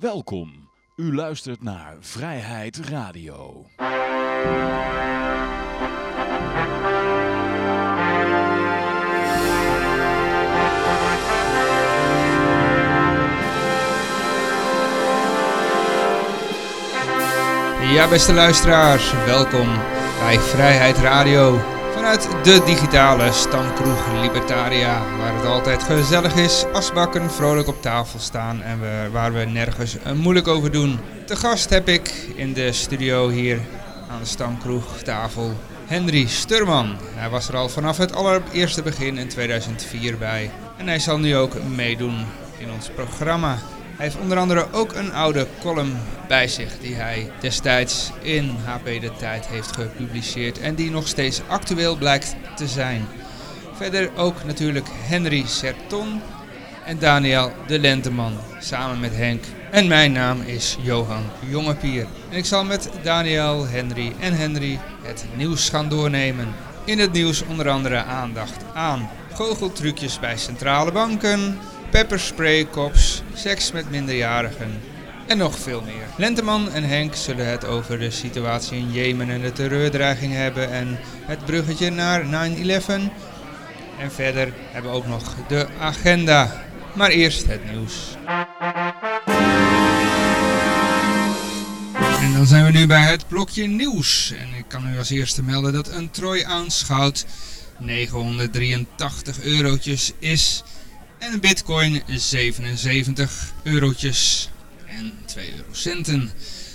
Welkom. U luistert naar Vrijheid Radio. Ja, beste luisteraars, welkom bij Vrijheid Radio. Vanuit de digitale stamkroeg Libertaria, waar het altijd gezellig is, asbakken vrolijk op tafel staan en we, waar we nergens moeilijk over doen. Te gast heb ik in de studio hier aan de stamkroegtafel Henry Sturman. Hij was er al vanaf het allereerste begin in 2004 bij en hij zal nu ook meedoen in ons programma. Hij heeft onder andere ook een oude column bij zich die hij destijds in HP De Tijd heeft gepubliceerd en die nog steeds actueel blijkt te zijn. Verder ook natuurlijk Henry Serton en Daniel de Lenteman samen met Henk. En mijn naam is Johan Jongepier. En ik zal met Daniel, Henry en Henry het nieuws gaan doornemen. In het nieuws onder andere aandacht aan goocheltrucjes bij centrale banken, pepperspray-kops, seks met minderjarigen en nog veel meer. Lenteman en Henk zullen het over de situatie in Jemen en de terreurdreiging hebben en het bruggetje naar 9-11. En verder hebben we ook nog de agenda. Maar eerst het nieuws. En dan zijn we nu bij het blokje nieuws. En ik kan u als eerste melden dat een Troy aanschouwt 983 eurotjes is. En een bitcoin 77 eurotjes en 2 eurocenten.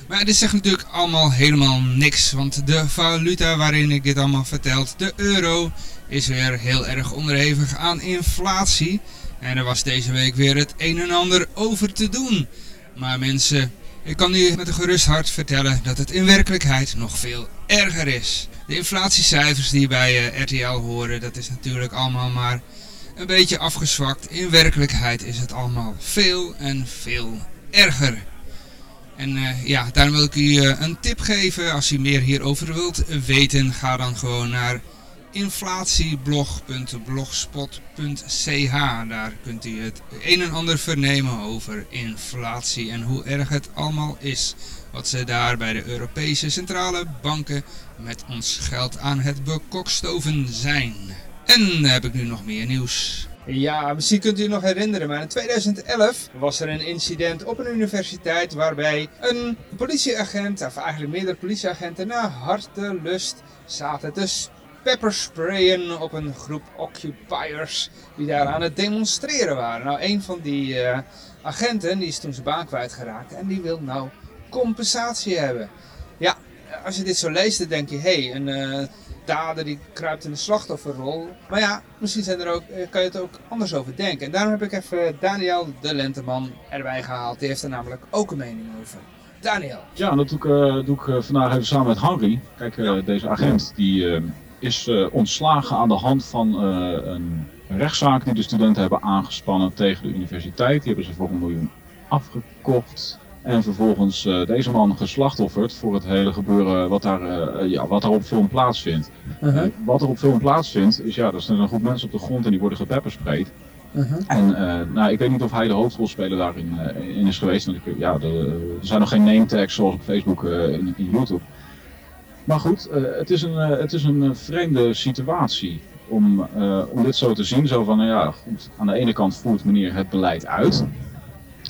Maar dit zegt natuurlijk allemaal helemaal niks. Want de valuta waarin ik dit allemaal vertelt, de euro, is weer heel erg onderhevig aan inflatie. En er was deze week weer het een en ander over te doen. Maar mensen, ik kan u met een gerust hart vertellen dat het in werkelijkheid nog veel erger is. De inflatiecijfers die bij uh, RTL horen, dat is natuurlijk allemaal maar een beetje afgezwakt. In werkelijkheid is het allemaal veel en veel erger. En uh, ja, daarom wil ik u uh, een tip geven. Als u meer hierover wilt weten, ga dan gewoon naar inflatieblog.blogspot.ch. Daar kunt u het een en ander vernemen over inflatie en hoe erg het allemaal is. Wat ze daar bij de Europese centrale banken met ons geld aan het bekokstoven zijn. En heb ik nu nog meer nieuws. Ja, misschien kunt u nog herinneren, maar in 2011 was er een incident op een universiteit waarbij een politieagent, of eigenlijk meerdere politieagenten, naar hartelust zaten te peppersprayen op een groep occupiers die daar aan het demonstreren waren. Nou, een van die uh, agenten die is toen zijn baan kwijtgeraakt en die wil nou compensatie hebben. Ja, als je dit zo leest, dan denk je, hé, hey, een uh, dader die kruipt in de slachtofferrol. Maar ja, misschien zijn er ook, kan je het ook anders over denken. En daarom heb ik even Daniel de Lenteman erbij gehaald. Die heeft er namelijk ook een mening over. Daniel. Ja, dat doe ik, uh, doe ik vandaag even samen met Henry. Kijk, uh, ja. deze agent die is ontslagen aan de hand van een rechtszaak die de studenten hebben aangespannen tegen de universiteit. Die hebben ze voor een miljoen afgekocht. En vervolgens uh, deze man geslachtofferd voor het hele gebeuren wat daar, uh, ja, wat daar op film plaatsvindt. Uh -huh. wat er op film plaatsvindt is, ja, er staan een groep mensen op de grond en die worden gepeppersprayed. -huh. En nou, ik weet niet of hij de hoofdrolspeler daarin in is geweest. Want ik, ja, de, er zijn nog geen name tags zoals op Facebook en in YouTube. Maar goed, het is een, het is een vreemde situatie om, om dit zo te zien. Zo van, ja, goed, aan de ene kant voert meneer het beleid uit.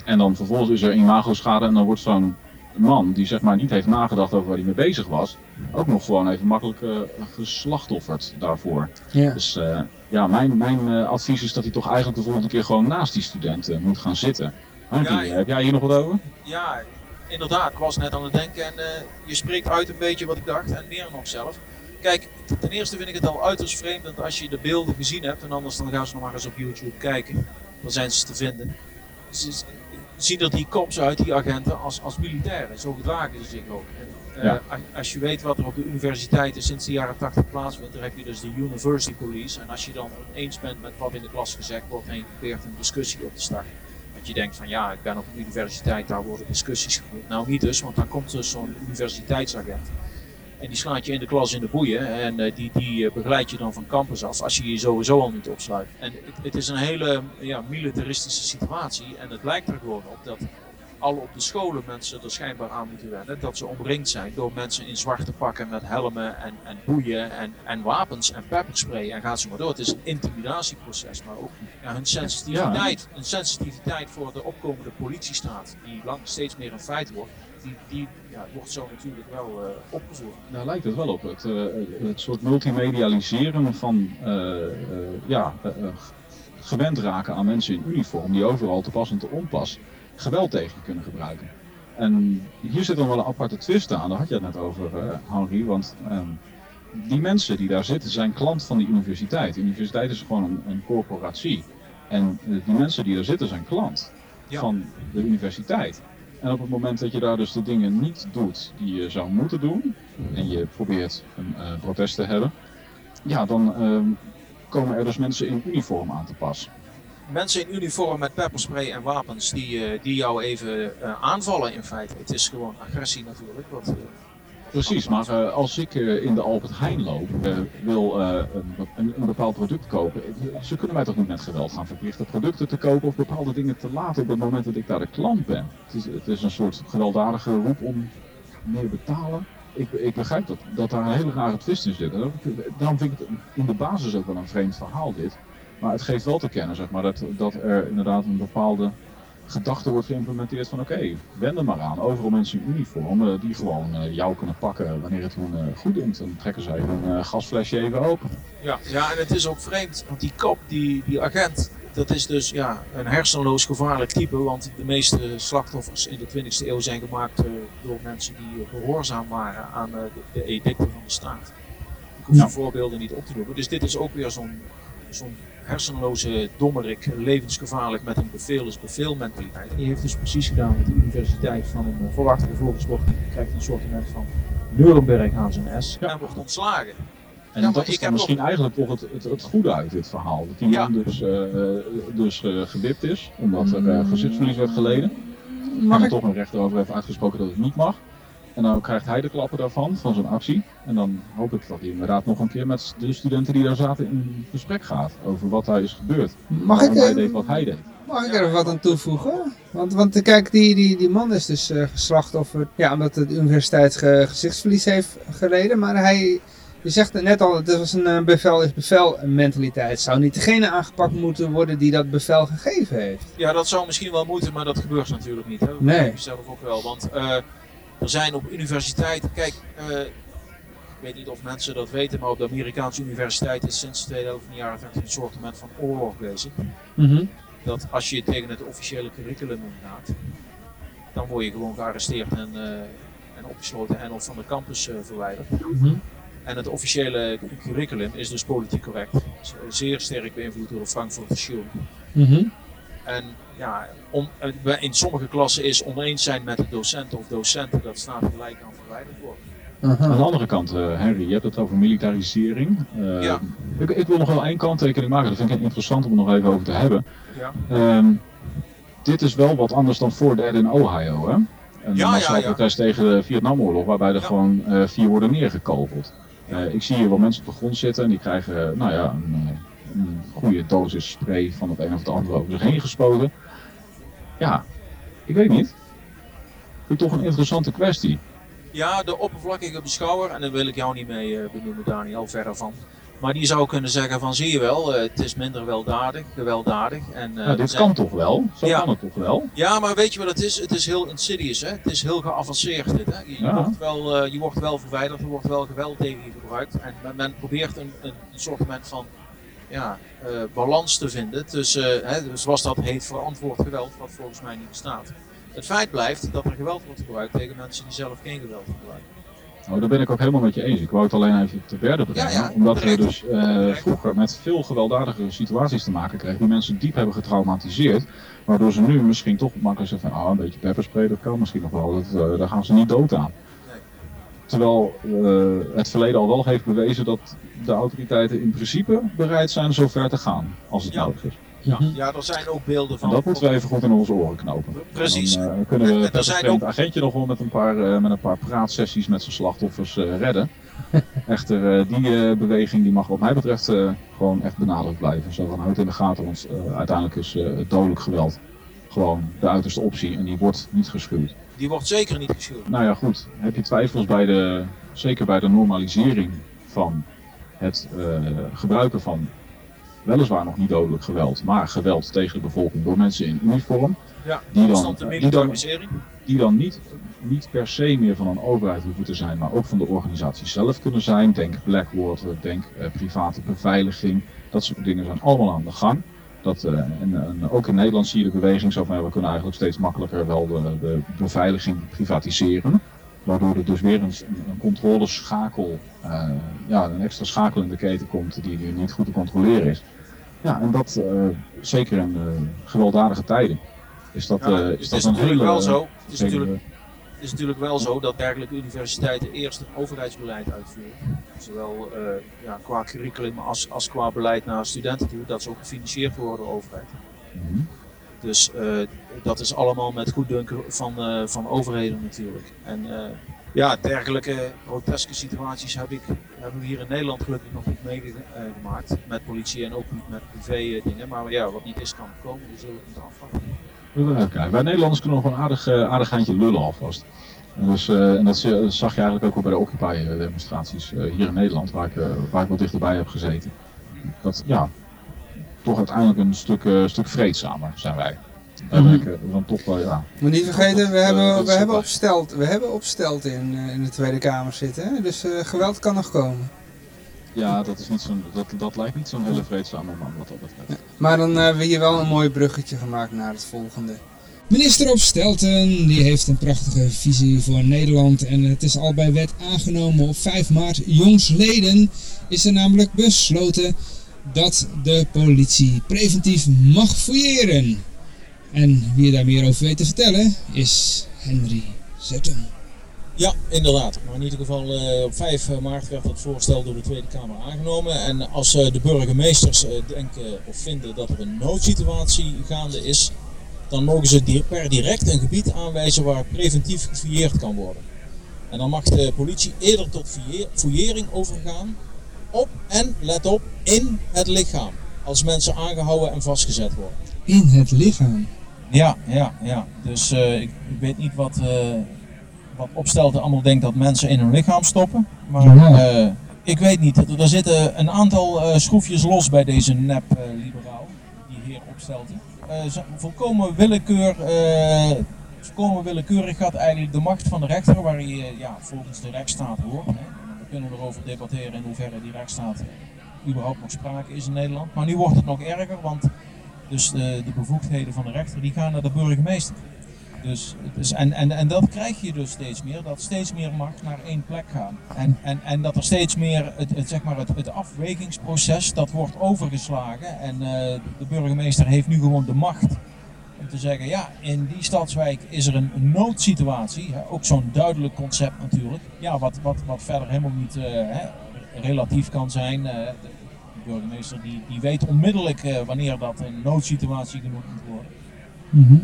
En dan vervolgens is er imago-schade en dan wordt zo'n man die zeg maar niet heeft nagedacht over waar hij mee bezig was, ook nog gewoon even makkelijk uh, geslachtofferd daarvoor. Ja. Dus uh, ja, mijn, mijn uh, advies is dat hij toch eigenlijk de volgende keer gewoon naast die studenten moet gaan zitten. Ja, heb jij hier nog wat over? Ja, inderdaad. Ik was net aan het denken en je spreekt uit een beetje wat ik dacht en meer nog zelf. Kijk, ten eerste vind ik het al uiterst vreemd dat als je de beelden gezien hebt, en anders dan gaan ze nog maar eens op YouTube kijken, dan zijn ze te vinden. Ze zien er die cops uit, die agenten, als, als militairen. Zo gedragen ze zich ook. En, ja. uh, als je weet wat er op de universiteiten sinds de jaren 80 plaatsvindt, dan heb je dus de University Police. En als je dan eens bent met wat in de klas gezegd wordt en je probeert een discussie op te starten. Want je denkt van ja, ik ben op een universiteit, daar worden discussies gevoerd. Nou niet dus, want dan komt dus zo'n universiteitsagent. En die slaat je in de klas in de boeien en uh, die, die uh, begeleidt je dan van campus af als je je sowieso al niet opsluit. En het, het is een hele ja, militaristische situatie en het lijkt er gewoon op dat al op de scholen mensen er schijnbaar aan moeten wennen. Dat ze omringd zijn door mensen in zwarte pakken met helmen en, en boeien en, en wapens en pepperspray en gaat zo maar door. Het is een intimidatieproces, maar ook ja, hun sensitiviteit, een sensitiviteit voor de opkomende politiestaat, die lang steeds meer een feit wordt, die, die ja, wordt zo natuurlijk wel uh, opgevoerd. Daar lijkt het wel op. Het, uh, het soort multimedialiseren van uh, ja, gewend raken aan mensen in uniform die overal te pas en te onpas geweld tegen kunnen gebruiken. En hier zit dan wel een aparte twist aan, daar had je het net over, Henri. Want die mensen die daar zitten zijn klant van die universiteit. De universiteit is gewoon een, een corporatie. En die mensen die daar zitten zijn klant ja. van de universiteit. En op het moment dat je daar dus de dingen niet doet die je zou moeten doen, en je probeert een uh, protest te hebben, ja, dan uh, komen er dus mensen in uniform aan te pas. Mensen in uniform met pepperspray en wapens die, uh, die jou even uh, aanvallen in feite. Het is gewoon agressie natuurlijk. Precies, maar uh, als ik uh, in de Albert Heijn loop, uh, wil een, een, een, bepaald product kopen, ze kunnen mij toch niet met geweld gaan verplichten producten te kopen of bepaalde dingen te laten op het moment dat ik daar de klant ben. Het is, het is een soort gewelddadige roep om meer betalen. Ik, ik begrijp dat, dat daar een hele rare twist in zit. Daarom vind ik het in de basis ook wel een vreemd verhaal dit. Maar het geeft wel te kennen zeg maar, dat, dat er inderdaad een bepaalde gedachte wordt geïmplementeerd van oké, okay, wend er maar aan. Overal mensen in uniform uh, die gewoon uh, jou kunnen pakken wanneer het hun uh, goed doet. Dan trekken zij hun gasflesje even open. Ja, ja, en het is ook vreemd, want die kop, die, die agent, dat is dus ja, een hersenloos gevaarlijk type. Want de meeste slachtoffers in de 20e eeuw zijn gemaakt door mensen die gehoorzaam waren aan de, de, edicten van de staat. Ik hoef ja. de voorbeelden niet op te noemen. Dus dit is ook weer zo'n zo'n hersenloze dommerik, levensgevaarlijk met een beveel is bevel mentaliteit. En die heeft dus precies gedaan met de universiteit van een uh, volwaardige volkssport. Die krijgt een soort van Nuremberg aan zijn S en wordt ontslagen. En ja, dat is dan misschien eigenlijk toch het, het, het, goede uit dit verhaal. Dat die man ja. dus, uh, dus uh, gewipt is, omdat er uh, gezichtsverlies werd geleden. Mag en er toch een rechter over heeft uitgesproken dat het niet mag. En dan krijgt hij de klappen daarvan, van zijn actie. En dan hoop ik dat hij inderdaad nog een keer met de studenten die daar zaten in gesprek gaat. Over wat daar is gebeurd. Mag ik, hij deed wat hij deed. Mag ik er wat aan toevoegen? Want, want kijk, die, die, die man is dus uh, geslachtoffer, ja, omdat de universiteit ge, gezichtsverlies heeft geleden. Maar hij, je zegt net al, het was een uh, bevel is bevel mentaliteit. Zou niet degene aangepakt moeten worden die dat bevel gegeven heeft? Ja, dat zou misschien wel moeten, maar dat gebeurt natuurlijk niet. Hè? Dat nee. ik zelf ook wel, want... Uh, er zijn op universiteiten, kijk, uh, ik weet niet of mensen dat weten, maar op de Amerikaanse universiteit is sinds de tweede helft van de jaren 20 een soort van oorlog bezig. Mm -hmm. Dat als je tegen het officiële curriculum ingaat, dan word je gewoon gearresteerd en, uh, en opgesloten en of van de campus uh, verwijderd. Mm -hmm. En het officiële curriculum is dus politiek correct. Zeer sterk beïnvloed door de Frankfurter Schule. Mm -hmm. En ja, on, in sommige klassen is oneens zijn met de docenten of docenten, dat staat gelijk aan verwijderd worden. Uh -huh. Aan de andere kant, uh, Henry, je hebt het over militarisering. Uh, ja. ik, ik, wil nog wel één kanttekening maken, dat vind ik interessant om er nog even over te hebben. Ja. Um, dit is wel wat anders dan voor de in Ohio, hè? Een ja, massaal ja, ja. protest tegen de Vietnamoorlog, waarbij er Ja. gewoon uh, vier worden neergekogeld. Uh, ik zie hier wel mensen op de grond zitten en die krijgen, uh, nou ja, een, een goede dosis spray van het een of het andere over zich heen gespoten. Ja, ik weet niet. Vind ik toch een interessante kwestie. Ja, de oppervlakkige beschouwer, en daar wil ik jou niet mee uh, benoemen, Daniel, verre van. Maar die zou kunnen zeggen van, zie je wel, uh, het is minder weldadig, gewelddadig. En, uh, nou, dit zijn... kan toch wel? Zo Ja. kan het toch wel? Ja, maar weet je wat het is? Het is heel insidious, hè? Het is heel geavanceerd dit, hè? Je, Ja. wordt wel, eh, je wordt wel verwijderd, er wordt wel geweld tegen je gebruikt. En men, men probeert een, een, een soort van ja, eh, balans te vinden tussen, hè, dus zoals dat heet, verantwoord geweld, wat volgens mij niet bestaat. Het feit blijft dat er geweld wordt gebruikt tegen mensen die zelf geen geweld gebruiken. Nou, daar ben ik ook helemaal met je eens. Ik wou het alleen even te berde brengen. Ja, ja, omdat we dus eh, vroeger met veel gewelddadige situaties te maken kregen. Die mensen diep hebben getraumatiseerd. Waardoor ze nu misschien toch makkelijk zeggen van ah, een beetje pepperspray, dat kan misschien nog wel. Dat, eh, daar gaan ze niet dood aan. Terwijl eh, het verleden al wel heeft bewezen dat de autoriteiten in principe bereid zijn zo ver te gaan als het Ja. nodig is. Ja, ja, er zijn ook beelden En van. dat moeten we even goed in onze oren knopen. Precies. En dan eh, kunnen we het ook- agentje nog wel met een paar, eh, met een paar praatsessies met zijn slachtoffers eh, redden. Echter, eh, die beweging die mag wat mij betreft eh, gewoon echt benadrukt blijven. Zo van houd in de gaten, want eh, uiteindelijk is eh, het dodelijk geweld gewoon de uiterste optie en die wordt niet geschuwd. Die wordt zeker niet geschuwd. Nou ja, goed. Heb je twijfels bij de, zeker bij de normalisering van het uh, gebruiken van weliswaar nog niet dodelijk geweld, maar geweld tegen de bevolking door mensen in uniform. Ja, die dan, die dan, die dan niet, niet per se meer van een overheid hoeven te zijn, maar ook van de organisatie zelf kunnen zijn. Denk Blackwater, denk eh, private beveiliging. Dat soort dingen zijn allemaal aan de gang. Dat, eh, en, en ook in Nederland zie je de beweging zo van we kunnen eigenlijk steeds makkelijker wel de, de beveiliging privatiseren. Waardoor er dus weer een, een controleschakel, eh, ja, een extra schakel in de keten komt die, die niet goed te controleren is. Ja, en dat eh, zeker in eh, gewelddadige tijden. Is dat, Ja, eh, is dat een natuurlijk hele, wel zo. Het is natuurlijk, is natuurlijk wel zo dat dergelijke universiteiten eerst een overheidsbeleid uitvoeren. Zowel eh, ja, qua curriculum als, als qua beleid naar studenten toe, dat ze ook gefinancierd worden door de overheid. Mhm. Dus eh, dat is allemaal met goeddunken van, eh, van overheden natuurlijk. En ja, dergelijke groteske situaties heb ik, hebben we hier in Nederland gelukkig nog niet meegemaakt. Met politie en ook niet met privé dingen. Maar ja, wat niet is kan komen, dus zullen we het afwachten. Kijken. Wij Nederlanders kunnen nog wel een aardig, eh, aardig handje lullen alvast. En, dus, eh, en dat zag je eigenlijk ook wel bij de Occupy-demonstraties eh, hier in Nederland, waar ik, waar ik wel dichterbij heb gezeten. Dat, ja, toch uiteindelijk een stuk, eh, stuk vreedzamer zijn wij. Daar ben ik eh, dan toch wel, ja. Moet niet vergeten, we hebben, we hebben ook op stelt, we hebben in, in de Tweede Kamer zitten. Hè? Dus eh, geweld kan nog komen. Ja, dat, is niet zo'n, dat, dat lijkt niet zo'n hele vreedzame man wat dat betreft. Maar dan hebben we hier wel een mooi bruggetje gemaakt naar het volgende. Minister Opstelten die heeft een prachtige visie voor Nederland en het is al bij wet aangenomen op 5 maart. Jongsleden is er namelijk besloten dat de politie preventief mag fouilleren. En wie daar meer over weet te vertellen is Henry Zetten. Ja, inderdaad. Maar in ieder geval eh, op 5 maart werd het voorstel door de Tweede Kamer aangenomen. En als eh, de burgemeesters eh, denken of vinden dat er een noodsituatie gaande is, dan mogen ze per direct een gebied aanwijzen waar preventief gefouilleerd kan worden. En dan mag de politie eerder tot fouille- fouillering overgaan op en, let op, in het lichaam. Als mensen aangehouden en vastgezet worden. In het lichaam. Ja, ja, ja. Dus eh, ik, ik weet niet wat, eh wat Opstelten allemaal denkt dat mensen in hun lichaam stoppen. Maar Ja. eh, ik weet niet. Er er zitten een aantal eh, schroefjes los bij deze nep-liberaal, die heer Opstelten. Eh, volkomen willekeur, eh, volkomen willekeurig gaat eigenlijk de macht van de rechter, waar eh, ja, volgens de rechtsstaat hoort. Hè. We kunnen erover debatteren in hoeverre die rechtsstaat überhaupt nog sprake is in Nederland. Maar nu wordt het nog erger, want dus de, de bevoegdheden van de rechter die gaan naar de burgemeester. Dus, is- en, en, en dat krijg je dus steeds meer, dat steeds meer macht naar één plek gaat. En, en, en dat er steeds meer het, zeg maar het, het afwegingsproces, dat wordt overgeslagen. En eh, de burgemeester heeft nu gewoon de macht om te zeggen, ja, in die stadswijk is er een noodsituatie. Hè, ook zo'n duidelijk concept natuurlijk. Ja, wat, wat, wat verder helemaal niet eh, hè, relatief kan zijn. Eh, de, burgemeester die, die weet onmiddellijk wanneer dat een noodsituatie genoemd moet worden.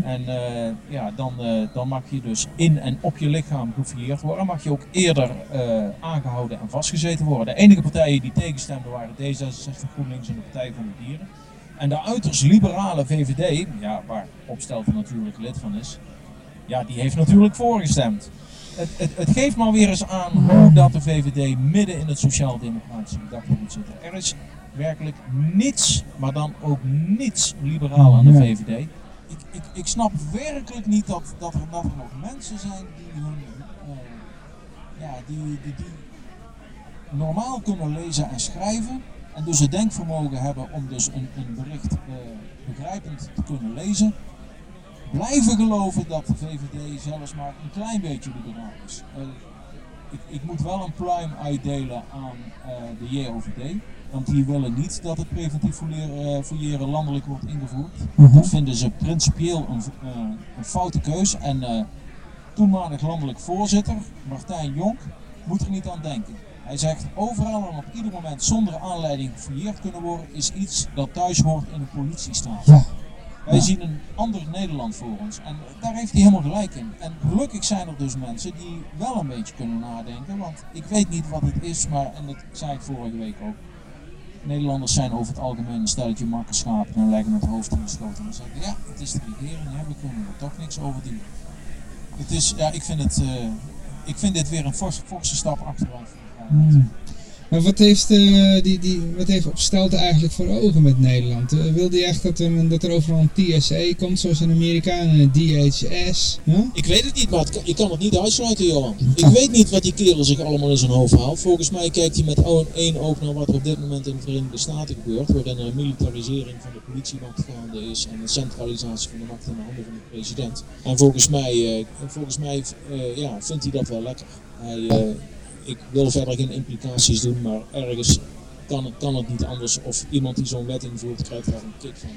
En eh, ja, dan, eh, dan mag je dus in en op je lichaam gefouilleerd worden. Mag je ook eerder eh, aangehouden en vastgezeten worden. De enige partijen die tegenstemden waren D66, GroenLinks en de Partij voor de Dieren. En de uiterst liberale VVD, ja, waar Opstelten natuurlijk lid van is, ja, die heeft natuurlijk voorgestemd. Het, het, het geeft maar weer eens aan hoe dat de VVD midden in het sociaal-democratische gedachte moet zitten. Er is werkelijk niets, maar dan ook niets liberaal aan de VVD. Ik, ik, snap werkelijk niet dat, dat, er, nog mensen zijn die hun, eh, die, die, normaal kunnen lezen en schrijven. En dus het denkvermogen hebben om dus een, een bericht eh, begrijpend te kunnen lezen. Blijven geloven dat de VVD zelfs maar een klein beetje liberaal is. Eh, ik, ik moet wel een pluim uitdelen aan de JOVD. Want die willen niet dat het preventief fouilleren, eh, fouilleren landelijk wordt ingevoerd. Dat vinden ze principieel een, eh, een foute keus. En eh, toenmalig landelijk voorzitter, Martijn Jonk, moet er niet aan denken. Hij zegt overal en op ieder moment zonder aanleiding gefouilleerd kunnen worden, is iets dat thuis hoort in een politiestaat. Ja. Wij zien een ander Nederland voor ons en daar heeft hij helemaal gelijk in. En gelukkig zijn er dus mensen die wel een beetje kunnen nadenken, want ik weet niet wat het is, maar, en dat zei ik vorige week ook, Nederlanders zijn over het algemeen een stelletje makkerschapen en leggen het hoofd in de schoot en zeggen ja, het is de regering, ja, we kunnen er toch niks over doen. Het is, ja, ik vind, het, uh, ik vind dit weer een forse, forse stap achteruit voor de. Hmm. Maar wat heeft, uh, die, die, wat heeft Opstelten eigenlijk voor ogen met Nederland? Uh, wil hij echt dat er, dat er overal een TSA komt, zoals in Amerika, en een DHS? Huh? Ik weet het niet, maar ik kan het niet uitsluiten, Johan. Ik weet niet wat die kerel zich allemaal in zijn hoofd haalt. Volgens mij kijkt hij met één oog naar wat er op dit moment in de Verenigde Staten gebeurt, waarin een militarisering van de politiemacht gaande is en een centralisatie van de macht in de handen van de president. En volgens mij, uh, volgens mij ja, vindt hij dat wel lekker. Hij, ik wil verder geen implicaties doen, maar ergens kan, kan het niet anders. Of iemand die zo'n wet invoert krijgt daar een kick van.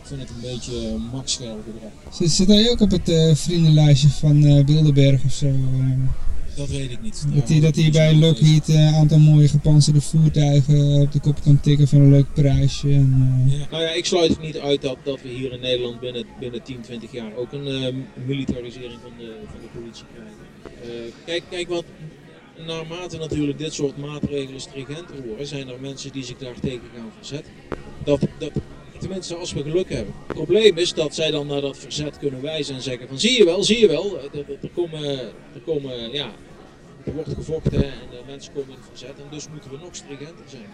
Ik vind het een beetje uh, max gedrag. Zit, zit hij ook op het uh, vriendenlijstje van uh, Bilderberg of zo? Dat weet ik niet. Dat hij, dat hij bij Lockheed een aantal mooie gepanzerde voertuigen op de kop kan tikken voor een leuk prijsje. En, ja. Nou ja, ik sluit het niet uit dat, dat we hier in Nederland binnen, binnen 10, 20 jaar ook een militarisering van de, van de politie krijgen. kijk, kijk wat, naarmate natuurlijk dit soort maatregelen stringenter worden, zijn er mensen die zich daar tegen gaan verzetten. Dat, dat, tenminste als we geluk hebben. Het probleem is dat zij dan naar dat verzet kunnen wijzen en zeggen van zie je wel, zie je wel, er, er komen, er komen, ja, er wordt gevochten en de mensen komen in verzet en dus moeten we nog stringenter zijn.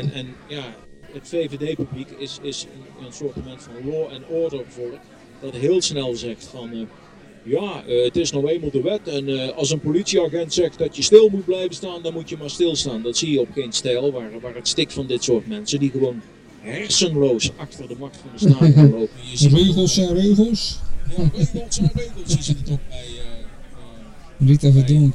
En, en ja, het VVD-publiek is, is een, een soort van law and order volk dat heel snel zegt van uh, ja, uh, het is nou eenmaal de wet. En uh, als een politieagent zegt dat je stil moet blijven staan, dan moet je maar stilstaan. Dat zie je op geen stijl, waar, waar het stikt van dit soort mensen die gewoon hersenloos achter de macht van de staat gaan lopen. Je regels zijn regels. Ja, regels zijn regels. Je ziet het ook bij... Uh, Rita Verdonk.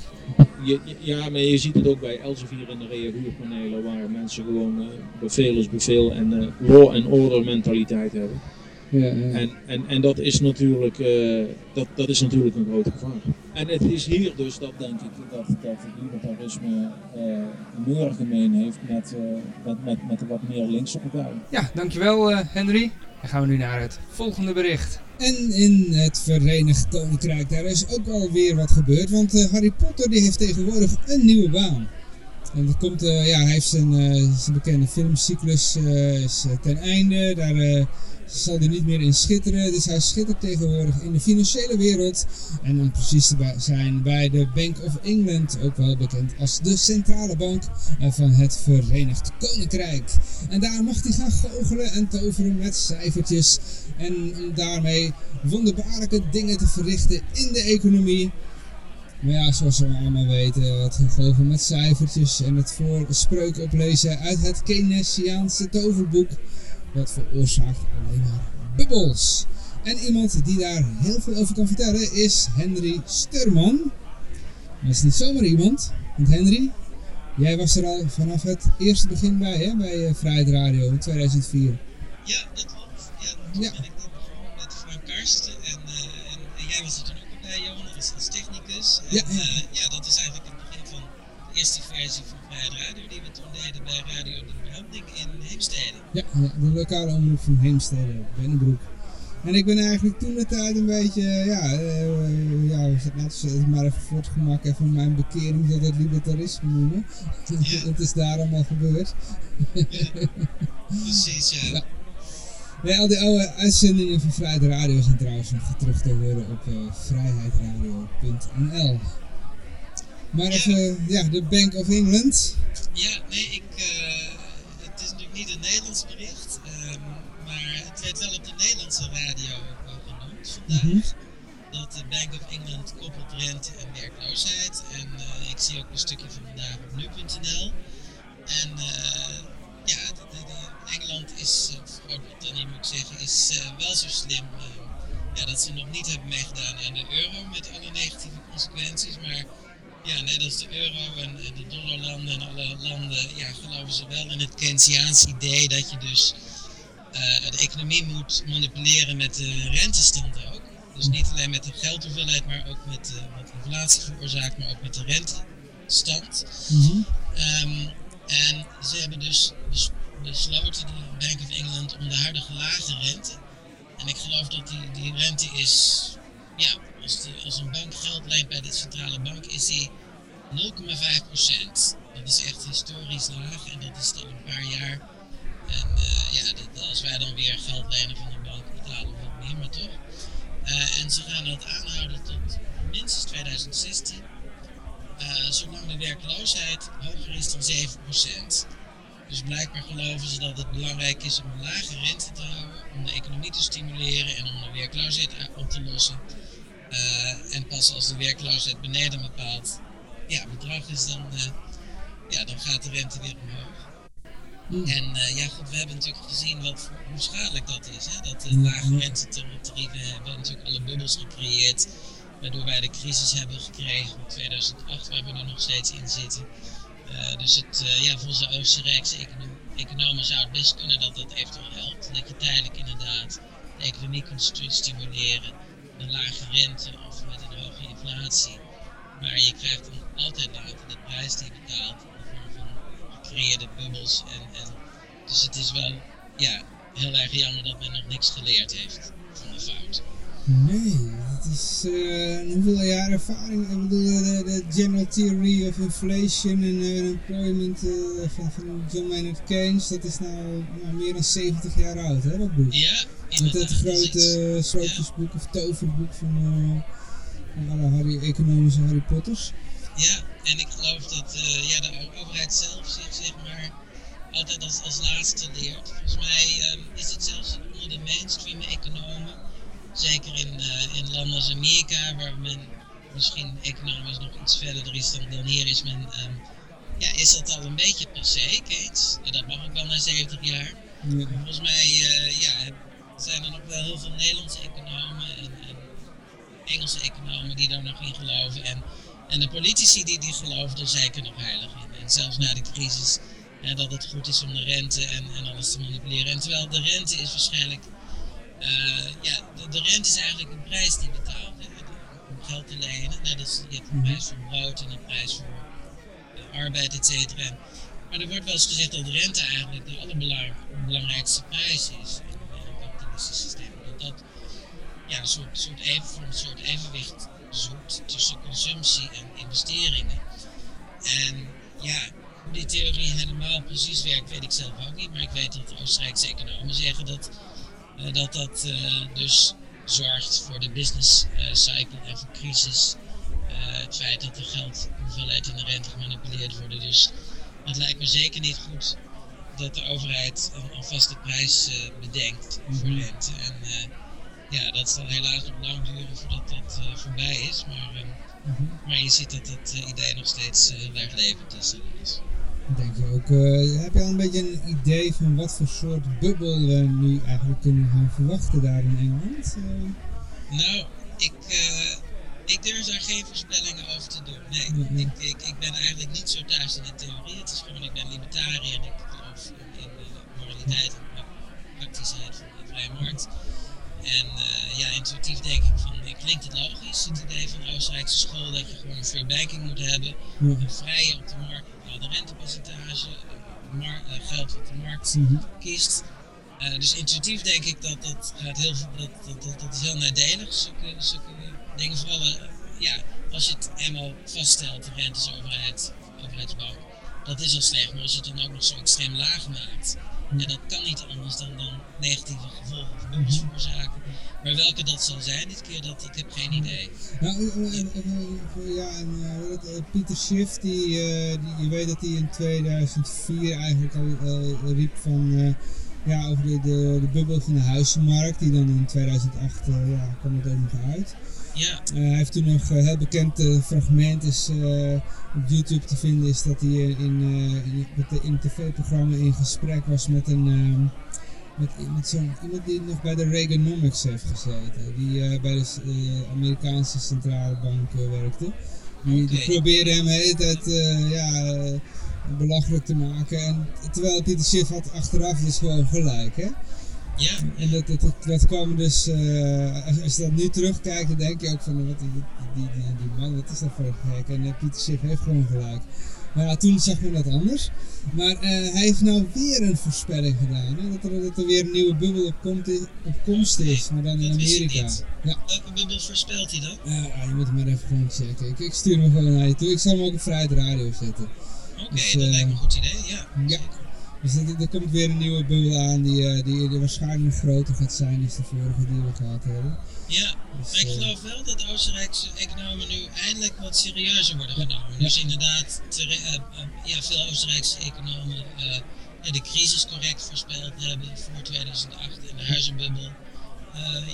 Je, ja, maar je ziet het ook bij Elsevier in de reagierpanelen, waar mensen gewoon beveel is bevel en law and order mentaliteit hebben. Ja, ja. En, en, en dat, is natuurlijk, uh, dat, dat is natuurlijk een groot gevaar. En het is hier dus dat denk ik dat, dat het libertarisme uh, meer gemeen heeft met, uh, met, met, met de wat meer linkse partijen. Ja, dankjewel Henry. Dan gaan we nu naar het volgende bericht. En in het Verenigd Koninkrijk, daar is ook alweer wat gebeurd. Want Harry Potter die heeft tegenwoordig een nieuwe baan. En dat komt, ja, hij heeft zijn, zijn bekende filmcyclus is, ten einde. Daar zal hij niet meer in schitteren. Dus hij schittert tegenwoordig in de financiële wereld. En om precies te zijn bij de Bank of England, ook wel bekend als de centrale bank van het Verenigd Koninkrijk. En daar mag hij gaan goochelen en toveren met cijfertjes. En om daarmee wonderbaarlijke dingen te verrichten in de economie. Maar ja, zoals we allemaal weten, het goochelen met cijfertjes en het voor spreuken oplezen uit het Keynesiaanse toverboek dat veroorzaakt alleen maar bubbels. En iemand die daar heel veel over kan vertellen is Henry Sturman. Dat is niet zomaar iemand, want Henry, jij was er al vanaf het eerste begin bij, hè, bij uh, Vrijheid Radio in 2004. Ja, dat klopt. Ja, toen ja. ben ik dan begonnen met Frank Karsten en, uh, en, en, jij was er toen ook bij, Johan, als, als technicus. En, ja, ja. Uh, ja, dat is eigenlijk het begin van de eerste versie van Vrijheid Radio die we toen deden bij Radio de Branding in Heemstede. Ja, de lokale omroep van Heemstede, Bennebroek. En ik ben eigenlijk toen de tijd een beetje, ja, uh, ja net maar even voor het gemak even mijn bekering tot het libertarisme noemen. Ja. dat is daar allemaal gebeurd. Ja. Precies, ja. al die oude uitzendingen van Vrijheid Radio zijn trouwens nog terug te horen op uh, vrijheidradio.nl. Maar even, ja, de Bank of England. Ja, nee, ik, uh, het niet een Nederlands bericht, um, maar het werd wel op de Nederlandse radio ook wel genoemd vandaag. Mm -hmm. Dat de Bank of England koppelt rente en werkloosheid. En uh, ik zie ook een stukje van vandaag op nu.nl. En uh, ja, de, de, de Engeland is, of Groot-Brittannië moet ik zeggen, is wel zo slim ja, dat ze nog niet hebben meegedaan aan de euro met alle negatieve consequenties. Maar ja, net als de euro en de dollarlanden en alle landen, ja, geloven ze wel in het Keynesiaanse idee dat je dus uh, de economie moet manipuleren met de rentestand ook. Dus niet alleen met de geldhoeveelheid, maar ook met uh, wat inflatie veroorzaakt, maar ook met de rentestand. Mm -hmm. um, en ze hebben dus besloten, de Bank of England, om de huidige lage rente. En ik geloof dat die, die rente is ja, als, de, als een bank geld leent bij de centrale bank, is die 0,5%. Dat is echt historisch laag en dat is al een paar jaar En eh, ja, dat, als wij dan weer geld lenen van een bank, betalen we wat meer, toch. Eh, en ze gaan dat aanhouden tot minstens 2016. eh, zolang de werkloosheid hoger is dan 7%. Dus blijkbaar geloven ze dat het belangrijk is om een lage rente te houden, om de economie te stimuleren en om de werkloosheid op te lossen. Eh, en pas als de werkloosheid beneden een bepaald ja, bedrag is, dan, eh, ja, dan gaat de rente weer omhoog. En eh, ja, goed, we hebben natuurlijk gezien wat, hoe schadelijk dat is. Hè? Dat de lage rentetarieven hebben natuurlijk alle bubbels gecreëerd, waardoor wij de crisis hebben gekregen van 2008, waar we nu nog steeds in zitten. Dus het, ja, volgens de Oostenrijkse econo- economen zou het best kunnen dat dat eventueel helpt. Dat je tijdelijk inderdaad de economie kunt stimuleren een lage rente of met een hoge inflatie. Maar je krijgt dan altijd later de prijs die je betaalt in de vorm van gecreëerde bubbels. En, en, dus het is wel ja, heel erg jammer dat men nog niks geleerd heeft van de fout. Nee, dat is eh hoeveel jaar ervaring. Ik bedoel, eh, de, de General Theory of Inflation en eh, Employment van, van John Maynard Keynes, dat is nou, nou meer dan 70 jaar oud, hè, dat boek. Ja, Met dat grote uh, het- sprookjesboek of toverboek van, eh, van alle Harry, economische Harry Potters. Ja, en ik geloof dat eh, ja, de overheid zelf zich zeg maar altijd als, als laatste leert. Volgens mij ehm, is het zelfs onder de mainstream economen, zeker in, eh, in landen als Amerika, waar men misschien economisch nog iets verder is dan, dan hier is men, ehm, ja, is dat al een beetje passé, Kees. En dat mag ook wel na 70 jaar. Ja. Volgens mij eh, ja, zijn er nog wel heel veel Nederlandse economen en, en Engelse economen die daar nog in geloven. En, en de politici die, die geloven er zeker nog heilig in. En zelfs na de crisis, dat het goed is om de rente en, en alles te manipuleren. En terwijl de rente is waarschijnlijk, eh, ja, de, rente is eigenlijk een prijs die betaalt. Hè, om geld te lenen. Net als je hebt een prijs voor brood en een prijs voor eh, arbeid, et cetera. Maar er wordt wel eens gezegd dat de rente eigenlijk de allerbelangrijkste prijs is systeem. Dat dat ja, een soort, even, voor een soort evenwicht zoekt tussen consumptie en investeringen. En ja, hoe die theorie helemaal precies werkt, weet ik zelf ook niet. Maar ik weet dat Oostenrijkse economen zeggen dat eh, dat, dat eh, dus zorgt voor de business eh, cycle en voor crisis. Het feit dat de geld, hoeveelheid en de rente gemanipuleerd worden. Dus het lijkt me zeker niet goed dat de overheid een, een vaste prijs eh, bedenkt voor rente. En eh, ja, dat zal helaas nog lang duren voordat dat eh, voorbij is. Maar, eh, maar je ziet dat het idee nog steeds eh, heel erg levend is. helaas. Denk je ook, heb je al een beetje een idee van wat voor soort bubbel we nu eigenlijk kunnen gaan verwachten daar in Engeland? Nou, ik, ik durf daar geen voorspellingen over te doen. Nee, Mhm. ik, ik, ik ben eigenlijk niet zo thuis in de theorie. Het is gewoon, ik ben libertariër en ik geloof in, moraliteit de praktischheid van de vrije markt. En eh, ja, intuïtief denk ik van, eh, klinkt het logisch, het idee van de Oostenrijkse school, dat je gewoon een free banking moet hebben. Een vrije op de markt bepaalde rentepercentage, eh, mar- eh, geld wat de markt Mhm. kiest. Eh, dus intuïtief denk ik dat dat, gaat heel, veel- dat, dat, dat, dat is heel nadelig, zulke, zulke dingen. Vooral eh, ja, als je het eenmaal vaststelt, de rentes overheid, overheidsbank, dat is al slecht. Maar als je het dan ook nog zo extreem laag maakt, ja, dat kan niet anders dan, dan negatieve gevolgen of veroorzaken. Maar welke dat zal zijn dit keer, dat, ik heb geen idee. Nou, eh, ja, en eh, eh, Pieter Schiff, die, eh, die, je weet dat hij in 2004 eigenlijk al riep van, ja, over de, de, de bubbel van de huizenmarkt, die dan in 2008, eh, ja, kwam het ook nog uit. Ja, Eh, hij heeft toen nog een heel bekend eh, fragment is, eh, op YouTube te vinden, is dat hij in, eh, in, met de- in een tv-programma in gesprek was met een... ehm, met, met zo'n iemand die nog bij de Reaganomics heeft gezeten, die eh, bij de eh, Amerikaanse centrale bank eh, werkte. Die, probeerde hem de hele tijd eh, ja, eh, belachelijk te maken. En, terwijl Pieter Schiff had achteraf dus gewoon gelijk. Hè? Ja, En dat, dat, dat, kwam dus, eh, als, als je dat nu terugkijkt, dan denk je ook van, wat, die, die, die, die man, wat is dat voor een gek? En eh, Pieter Schiff heeft gewoon gelijk. Maar ja, toen zag men dat anders. Maar eh, hij heeft nou weer een voorspelling gedaan, hè? Dat, er, dat er weer een nieuwe bubbel op, komt, op komst is, maar dan in Amerika. Ja, welke bubbel voorspelt hij dan? ja, je moet hem maar even gewoon checken. Ik, ik stuur hem gewoon naar je toe. Ik zal hem ook op Vrijheid Radio zetten. Oké, Dus, dat lijkt me een goed idee, ja. ja. Dus er, komt weer een nieuwe bubbel aan die, eh, die, die waarschijnlijk nog groter gaat zijn dan de vorige die we gehad hebben. Ja, Dus, maar ik eh, geloof wel dat Oostenrijkse economen nu eindelijk wat serieuzer worden genomen. Dus inderdaad, tere- eh, ja, veel Oostenrijkse economen de crisis correct voorspeld hebben voor 2008 en de huizenbubbel.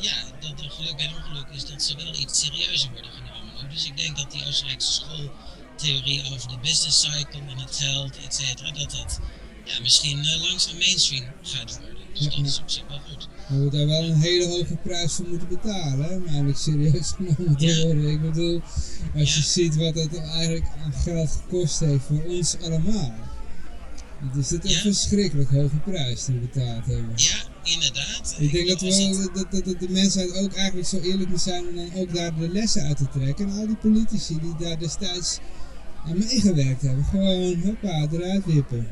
Ja, dat er geluk bij ongeluk is dat ze wel iets serieuzer worden genomen. Dus ik denk dat die Oostenrijkse schooltheorie over de business cycle en het geld, et cetera, dat dat ja, misschien eh, langzaam mainstream gaat worden. Dus Ja, dat is op zich wel goed. We moeten daar wel een hele hoge prijs voor moeten betalen, hè, om eigenlijk serieus genomen te worden. Ik bedoel, als je ziet wat het eigenlijk aan geld gekost heeft voor ons allemaal. Het is het een verschrikkelijk hoge prijs die we betaald hebben. Ja, inderdaad. Ik denk dat, we dat, dat, dat de mensheid ook eigenlijk zo eerlijk moet zijn om dan ook daar de lessen uit te trekken. En al die politici die daar destijds aan meegewerkt hebben, gewoon hoppa, eruit wippen.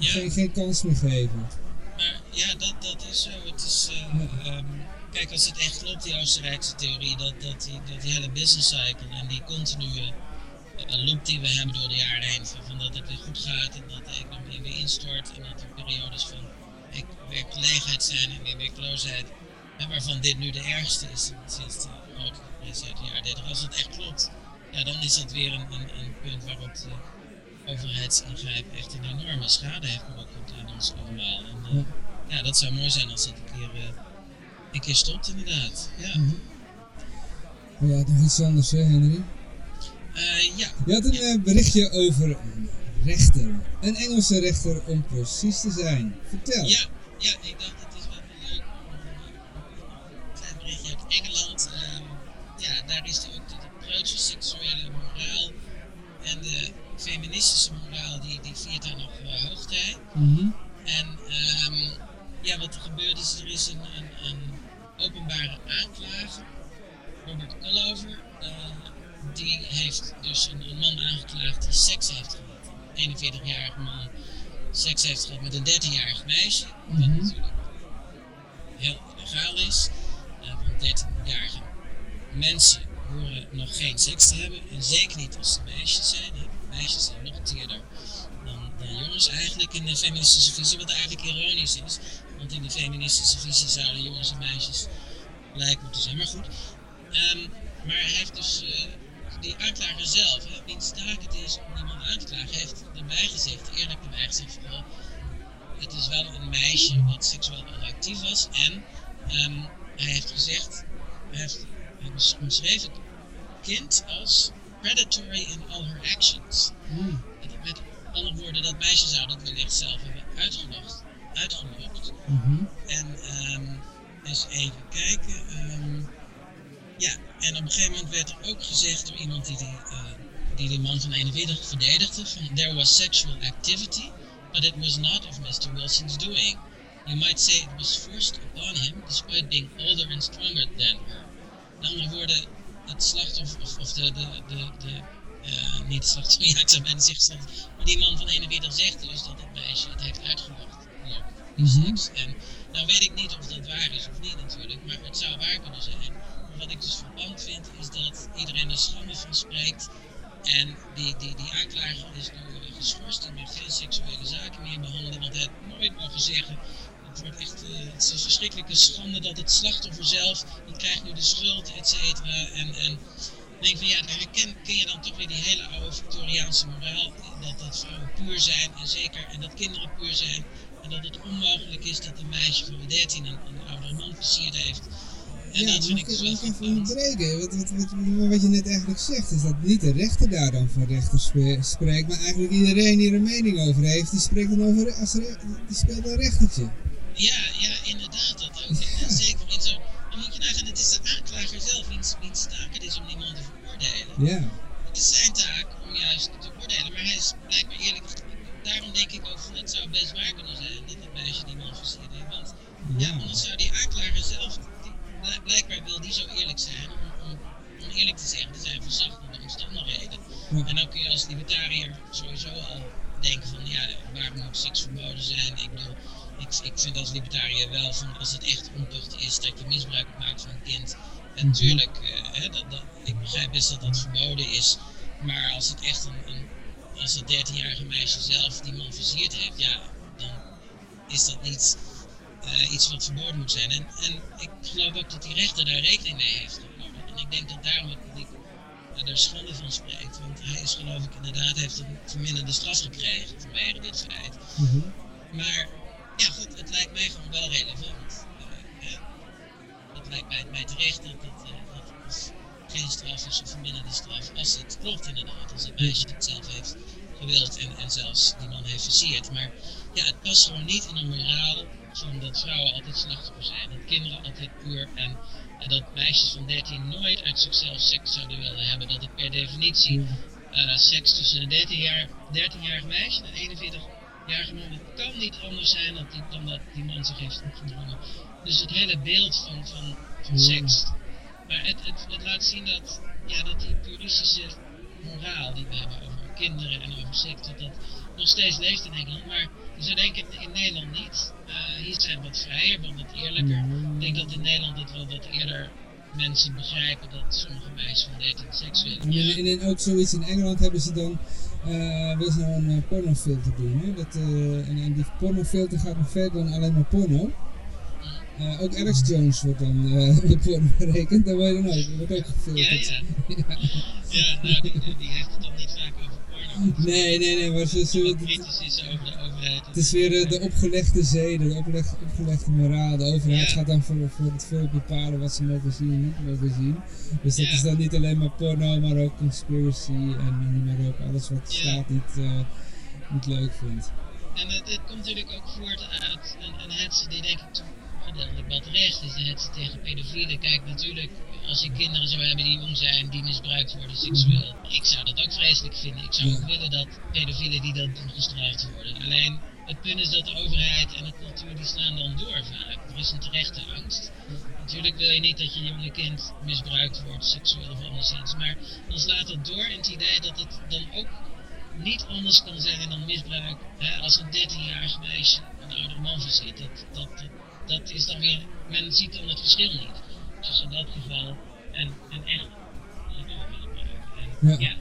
Ja. Geen, geen kans meer geven. Maar ja, dat, dat is zo. Het is, eh, ehm, kijk, als het echt klopt, die Oostenrijkse theorie, dat, dat, die, dat die hele business cycle en die continue eh, loop die we hebben door de jaren heen, van, dat het weer goed gaat en dat de economie weer instort en dat er periodes van werk- werkgelegenheid zijn en weer werkloosheid, en waarvan dit nu de ergste is sinds de grote depressie uit de jaren 30. Als het echt klopt, ja, dan is dat weer een, een, een punt waarop de overheidsingrijp echt een enorme schade heeft berokkend aan ons allemaal. En, eh, ja, dat zou mooi zijn als het een keer, eh, een keer stopt, inderdaad. Ja, Maar ja, nog iets anders hè Henry? Eh, ja. Je had een berichtje over een rechter. Een Engelse rechter om precies te zijn. Vertel. Ja, ja, ik dacht het is wel leuk een klein berichtje uit Engeland. Ehm, ja, daar is ook de, de seksuele moraal en de feministische moraal, die, die viert daar nog uh, hoogtij. Mhm. En ehm, ja, wat er gebeurt is, er is een, een, een openbare aanklager, Robert Collover, eh, die heeft dus een, een man aangeklaagd die seks heeft gehad. Een 41-jarige man seks heeft gehad met een 13-jarig meisje, wat Mhm. natuurlijk heel illegaal is. Eh, want 13-jarige mensen horen nog geen seks te hebben. En zeker niet als ze meisjes zijn. Meisjes zijn nog teerder dan, dan jongens eigenlijk in de feministische visie. Wat eigenlijk ironisch is. Want in de feministische visie zouden jongens en meisjes gelijk moeten zijn. Maar goed. Ehm, maar hij heeft dus... eh, die aanklager zelf, hè, wiens taak het is om iemand aan te klagen, heeft erbij gezegd, eerlijk erbij gezegd, vooral, het is wel een meisje wat seksueel actief was. En ehm, hij heeft gezegd, hij heeft het kind als predatory in all her actions. Mm. Met- andere woorden, dat meisje zou dat wellicht zelf hebben uitgelokt. uitgelokt. Mhm. En ehm eens even kijken. ehm, ja, en op een gegeven moment werd er ook gezegd door iemand die die, eh, die, die man van 41 verdedigde: van there was sexual activity, but it was not of Mr. Wilson's doing. You might say it was forced upon him, despite being older and stronger than her. Met andere woorden, het slachtoffer, of, of de, de, de, de eh, niet het slachtoffer, ja, ik zou bijna zeggen maar die man van 41 zegt dus dat het meisje het heeft uitgelokt. Mhm. seks. En nou weet ik niet of dat waar is of niet natuurlijk, maar het zou waar kunnen zijn. Maar wat ik dus verpand vind, is dat iedereen er schande van spreekt. En die, die, die aanklager is nu eh, geschorst, die mag geen seksuele zaken meer behandelen, want hij had nooit mogen zeggen. Het, wordt echt, eh, het is een verschrikkelijke schande dat het slachtoffer zelf, dat krijgt nu de schuld, et cetera. En, en ik denk van ja, daar herken, ken je dan toch weer die hele oude Victoriaanse moraal. Dat, dat vrouwen puur zijn en zeker, en dat kinderen puur zijn. En dat het onmogelijk is dat een meisje van 13 een, een oudere man versierd heeft. En ja, dat vind ik dus wel even onderbreken? Wat, wat, wat, maar wat je net eigenlijk zegt, is dat niet de rechter daar dan van rechter spreekt, maar eigenlijk iedereen die er een mening over heeft, die spreekt dan over, als die speelt een rechtertje. Ja, ja, inderdaad dat ook. En zeker in zo. Dan moet je nagaan, het is de aanklager zelf wiens, wiens taak het is om iemand te veroordelen. Ja. Het is zijn taak om juist te oordelen, maar hij is blijkbaar eerlijk. Daarom denk ik ook van het zou best waar kunnen zijn dat het meisje die man versierd heeft. Want ja, Ja. anders zou die aanklager zelf, die, bl- blijkbaar wil die zo eerlijk zijn om, om, om eerlijk te zeggen, er zijn verzachtende omstandigheden. Ja. En dan kun je als libertariër sowieso al denken van ja, waarom moet seks verboden zijn? Ik bedoel, ik, ik vind als libertariër wel van als het echt ontucht is dat je misbruik maakt van een kind. En natuurlijk, eh, hè, dat, dat, ik begrijp best dat dat verboden is. Maar als het echt een, een als het 13-jarige meisje zelf die man versierd heeft, ja, dan is dat niet eh, iets wat verboden moet zijn. En, en ik geloof ook dat die rechter daar rekening mee heeft gehouden. En ik denk dat daarom het publiek uh, daar schande van spreekt. Want hij is geloof ik inderdaad, heeft een verminderde straf gekregen vanwege dit feit. Maar ja goed, het lijkt mij gewoon wel relevant. Uh, het lijkt mij, mij terecht dat het, dat het geen straf is of verminderde straf. Als het klopt inderdaad, als het meisje het zelf heeft gewild en, en zelfs die man heeft versierd. Maar ja, het past gewoon niet in een moraal van dat vrouwen altijd slachtoffer zijn, dat kinderen altijd puur en, en, dat meisjes van 13 nooit uit zichzelf seks zouden willen hebben. Dat het per definitie uh, seks tussen een 13 jaar, 13-jarig meisje en een 41-jarige het kan niet anders zijn dan, die, dan dat die man zich heeft opgedrongen. Dus het hele beeld van, van, van seks. Maar het, het, het laat zien dat, ja, dat die puristische moraal die we hebben over kinderen en over seks, dat dat nog steeds leeft in Engeland. Maar ze denken in Nederland niet. Uh, hier zijn we wat vrijer, wat wat eerlijker. Ik denk dat in Nederland het wel wat eerder mensen begrijpen dat sommige meisjes van 13 seks willen. En, Ja. en, en ook zoiets in Engeland hebben ze dan, uh, willen ze nou een uh, pornofilter doen. Hè? Dat, uh, en, en die pornofilter gaat nog verder dan alleen maar porno. Ook Alex Jones wordt dan de porno berekend, daar word je dan ook, wordt ook gefilterd. Ja, ja. ja nou, die, die, heeft het dan niet vaak over porno. Nee, nee, nee, maar ze... ze kritisch is over de. Het is weer de, de opgelegde zeden, de opgelegde, opgelegde moraal. De overheid ja. gaat dan voor, voor het volk bepalen wat ze mogen zien en niet mogen zien. Dus dat ja. is dan niet alleen maar porno, maar ook conspiracy en noem maar op. Alles wat de staat niet, uh, niet leuk vindt. En het, het komt natuurlijk ook voort uit een, een hetze die denk ik gedeeltelijk wel terecht is. De hetze tegen pedofielen. Kijk, natuurlijk, als je kinderen zou hebben die jong zijn, die misbruikt worden seksueel. Ik zou dat ook vreselijk vinden. Ik zou ook willen dat pedofielen die dat doen gestraft worden. Alleen, het punt is dat de overheid en de cultuur die slaan dan door vaak. Er is een terechte angst. Natuurlijk wil je niet dat je jonge kind misbruikt wordt, seksueel of anderszins. Maar dan slaat het door in het idee dat het dan ook niet anders kan zijn dan misbruik. Hè, als een 13-jarig meisje een oudere man verziet. Dat, dat, dat, dat is dan weer, men ziet dan het verschil niet. Tussen dat geval en, en echt seksueel ja. ja.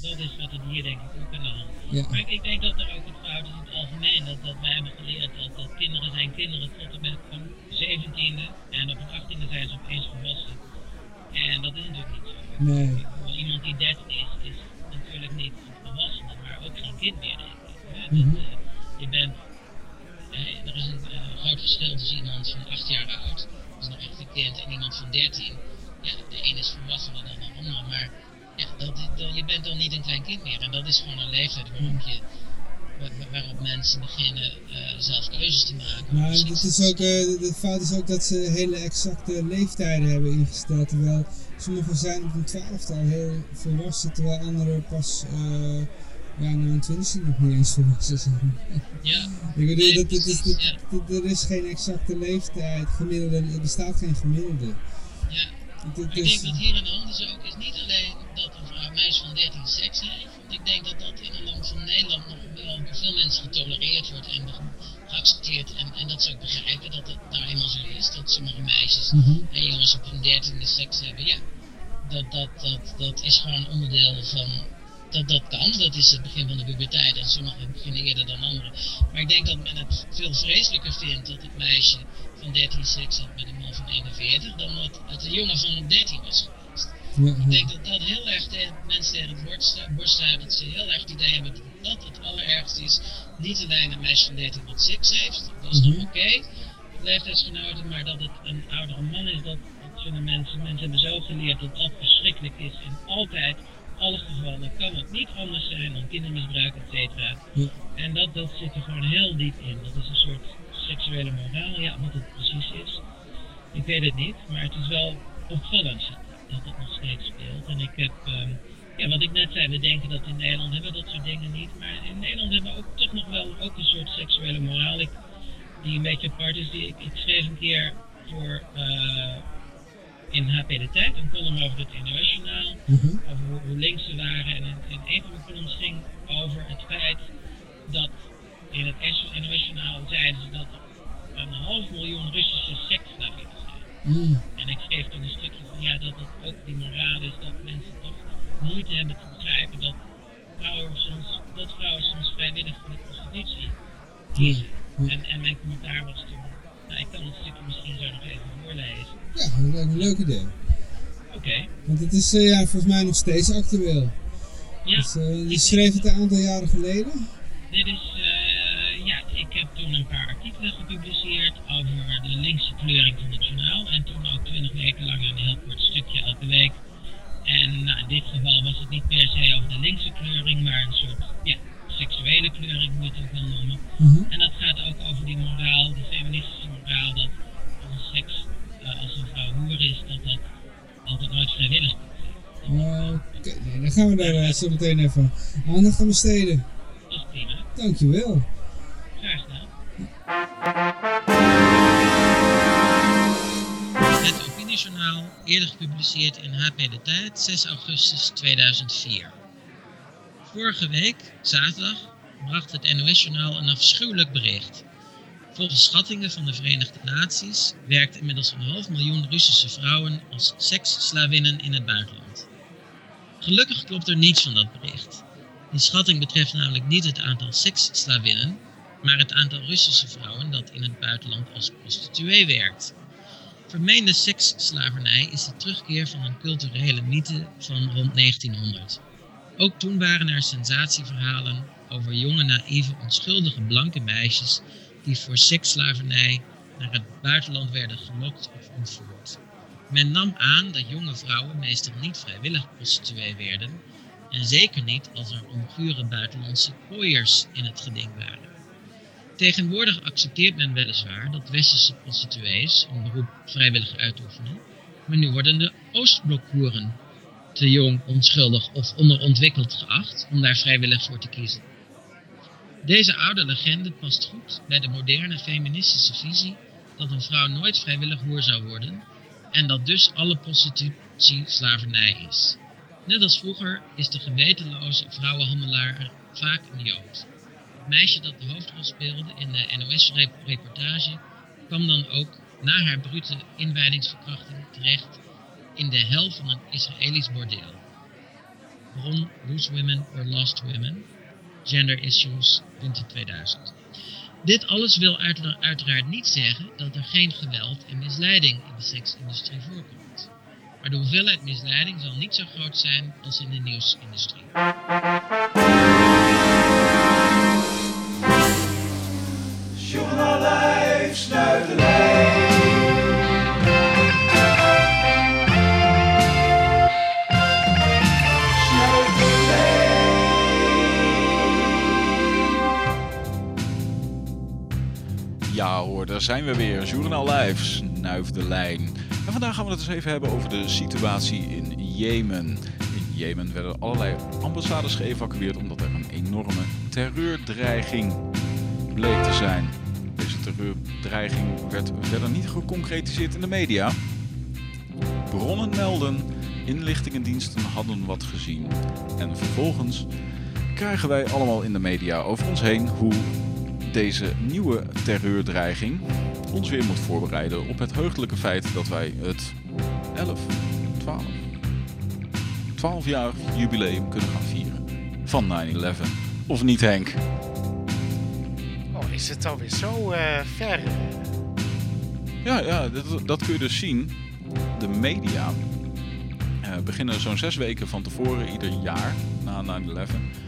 dat is wat er hier denk ik ook aan de hand is. Ja. Maar ik, ik, denk dat er ook het fout is in het algemeen. Dat, dat wij hebben geleerd dat, dat kinderen zijn kinderen tot en met hun 17e. En op hun 18e zijn ze opeens volwassen. En dat is natuurlijk niet zo. Nee. Iemand die 13 is, is natuurlijk niet volwassene, maar ook geen kind meer, denk ik. Mm -hmm. dat, uh, je bent, uh, er is een uh, groot verschil tussen iemand van 8 jaar oud, een en iemand van 13. Ja, de een is volwassener dan de ander, maar ja, dat, dat, je bent dan niet een klein kind meer. En dat is gewoon een leeftijd waarop je waarop mensen beginnen uh, zelf keuzes te maken. Maar het is ook, uh, de fout is ook dat ze hele exacte leeftijden hebben ingesteld. Terwijl sommigen zijn op hun twaalfde al heel volwassen, terwijl anderen pas uh, ja, na een twintigste nog niet eens volwassen zijn. Ja. Ik bedoel, nee, dat, dat is, dat, dat, er is geen exacte leeftijd, gemiddelde, er bestaat geen gemiddelde. Ja. Ik denk dat hier hand is ook, is niet alleen dat een vrouw, meisje van 13 seks heeft. Want ik denk dat dat in een land van Nederland nog wel door veel mensen getolereerd wordt en geaccepteerd. En, en dat ze ook begrijpen dat het nou eenmaal zo is. Dat sommige meisjes mm -hmm. en jongens op hun dertiende seks hebben. Ja, dat, dat, dat, dat is gewoon onderdeel van. Dat, dat kan, dat is het begin van de puberteit en sommigen beginnen eerder dan anderen. Maar ik denk dat men het veel vreselijker vindt dat het meisje van 13 seks had met een man van 41 dan dat het een jongen van 13 was geweest. Ja, ik denk dat dat heel erg tegen mensen tegen het borst staat, dat ze heel erg het idee hebben dat dat het allerergste is. Niet alleen een meisje van 13 wat seks heeft, dat is mm -hmm. nog oké, okay, leeftijdsgenoten, maar dat het een oudere man is, dat, dat zullen mensen, mensen hebben zo geleerd dat dat verschrikkelijk is en altijd alle gevallen kan het niet anders zijn dan kindermisbruik, et cetera. Ja. En dat, dat zit er gewoon heel diep in. Dat is een soort seksuele moraal, ja, wat het precies is. Ik weet het niet, maar het is wel opvallend dat het nog steeds speelt. En ik heb, um, ja, wat ik net zei, we denken dat in Nederland hebben we dat soort dingen niet. Maar in Nederland hebben we ook toch nog wel ook een soort seksuele moraal ik, die een beetje apart is. Die, ik, ik schreef een keer voor uh, in HP De Tijd een column over het internationaal, mm -hmm. over hoe, hoe, links ze waren. En, en een van de columns ging over het feit dat in het internationaal zeiden ze dat een half miljoen Russische seksslaven zijn. Mm. En ik schreef toen een stukje van ja, dat het ook die moraal is dat mensen toch moeite hebben te begrijpen dat vrouwen soms, dat vrouwen soms vrijwillig voor de prostitutie kiezen. En, en mijn commentaar was toen, ik kan het stukje misschien zo nog even voorlezen. Ja, dat lijkt me een leuk idee. Oké. Want het is eh, ja, volgens mij nog steeds actueel. Ja, Dus, eh, je schreef het een aantal jaren geleden. dit is, eh, ja, ik heb toen een paar artikelen gepubliceerd over de linkse kleuring van het journaal. En toen ook twintig weken lang een heel kort stukje elke week. En nou, in dit geval was het niet per se over de linkse kleuring, maar een soort, ja, seksuele kleuring moet je het ook wel noemen. Mhm. En dat gaat ook over die moraal, die feministische moraal, dat als seks, eh, als een vrouw hoer is, dat dat altijd nooit vrijwillig kan zijn. Oké, nee, dan gaan we daar eh, zo meteen even aandacht aan besteden. Dat is prima. Dankjewel. Graag gedaan. Het opiniejournaal, eerder gepubliceerd in HP De Tijd, 6 augustus 2004. Vorige week, zaterdag, bracht het NOS-journaal een afschuwelijk bericht. Volgens schattingen van de Verenigde Naties werkt inmiddels een half miljoen Russische vrouwen als seksslavinnen in het buitenland. Gelukkig klopt er niets van dat bericht. Die schatting betreft namelijk niet het aantal seksslavinnen, maar het aantal Russische vrouwen dat in het buitenland als prostituee werkt. Vermeende seksslavernij is de terugkeer van een culturele mythe van rond 1900. Ook toen waren er sensatieverhalen over jonge, naïeve, onschuldige blanke meisjes die voor seksslavernij naar het buitenland werden gelokt of ontvoerd. Men nam aan dat jonge vrouwen meestal niet vrijwillig prostituee werden en zeker niet als er ongure buitenlandse pooiers in het geding waren. Tegenwoordig accepteert men weliswaar dat westerse prostituees hun beroep vrijwillig uitoefenen, maar nu worden de Oostblokhoeren te jong, onschuldig of onderontwikkeld geacht om daar vrijwillig voor te kiezen. Deze oude legende past goed bij de moderne feministische visie dat een vrouw nooit vrijwillig hoer zou worden en dat dus alle prostitutie slavernij is. Net als vroeger is de gewetenloze vrouwenhandelaar vaak een Jood. Het meisje dat de hoofdrol speelde in de NOS-reportage kwam dan ook na haar brute inwijdingsverkrachting terecht in de hel van een Israëlisch bordeel. Bron Loose Women or Lost Women, Gender Issues, winter 2000. Dit alles wil uitera- uiteraard niet zeggen dat er geen geweld en misleiding in de seksindustrie voorkomt. Maar de hoeveelheid misleiding zal niet zo groot zijn als in de nieuwsindustrie. Daar zijn we weer. Journaal Live, snuif de lijn. En vandaag gaan we het eens even hebben over de situatie in Jemen. In Jemen werden allerlei ambassades geëvacueerd omdat er een enorme terreurdreiging bleek te zijn. Deze terreurdreiging werd verder niet geconcretiseerd in de media. Bronnen melden, inlichtingendiensten hadden wat gezien. En vervolgens krijgen wij allemaal in de media over ons heen hoe deze nieuwe terreurdreiging ons weer moet voorbereiden op het heugelijke feit dat wij het 11, 12, 12 jaar jubileum kunnen gaan vieren van 9-11. Of niet Henk? Oh, is het alweer zo eh, ver? Ja, ja dat, dat kun je dus zien. De media eh, beginnen zo'n zes weken van tevoren ieder jaar na 9-11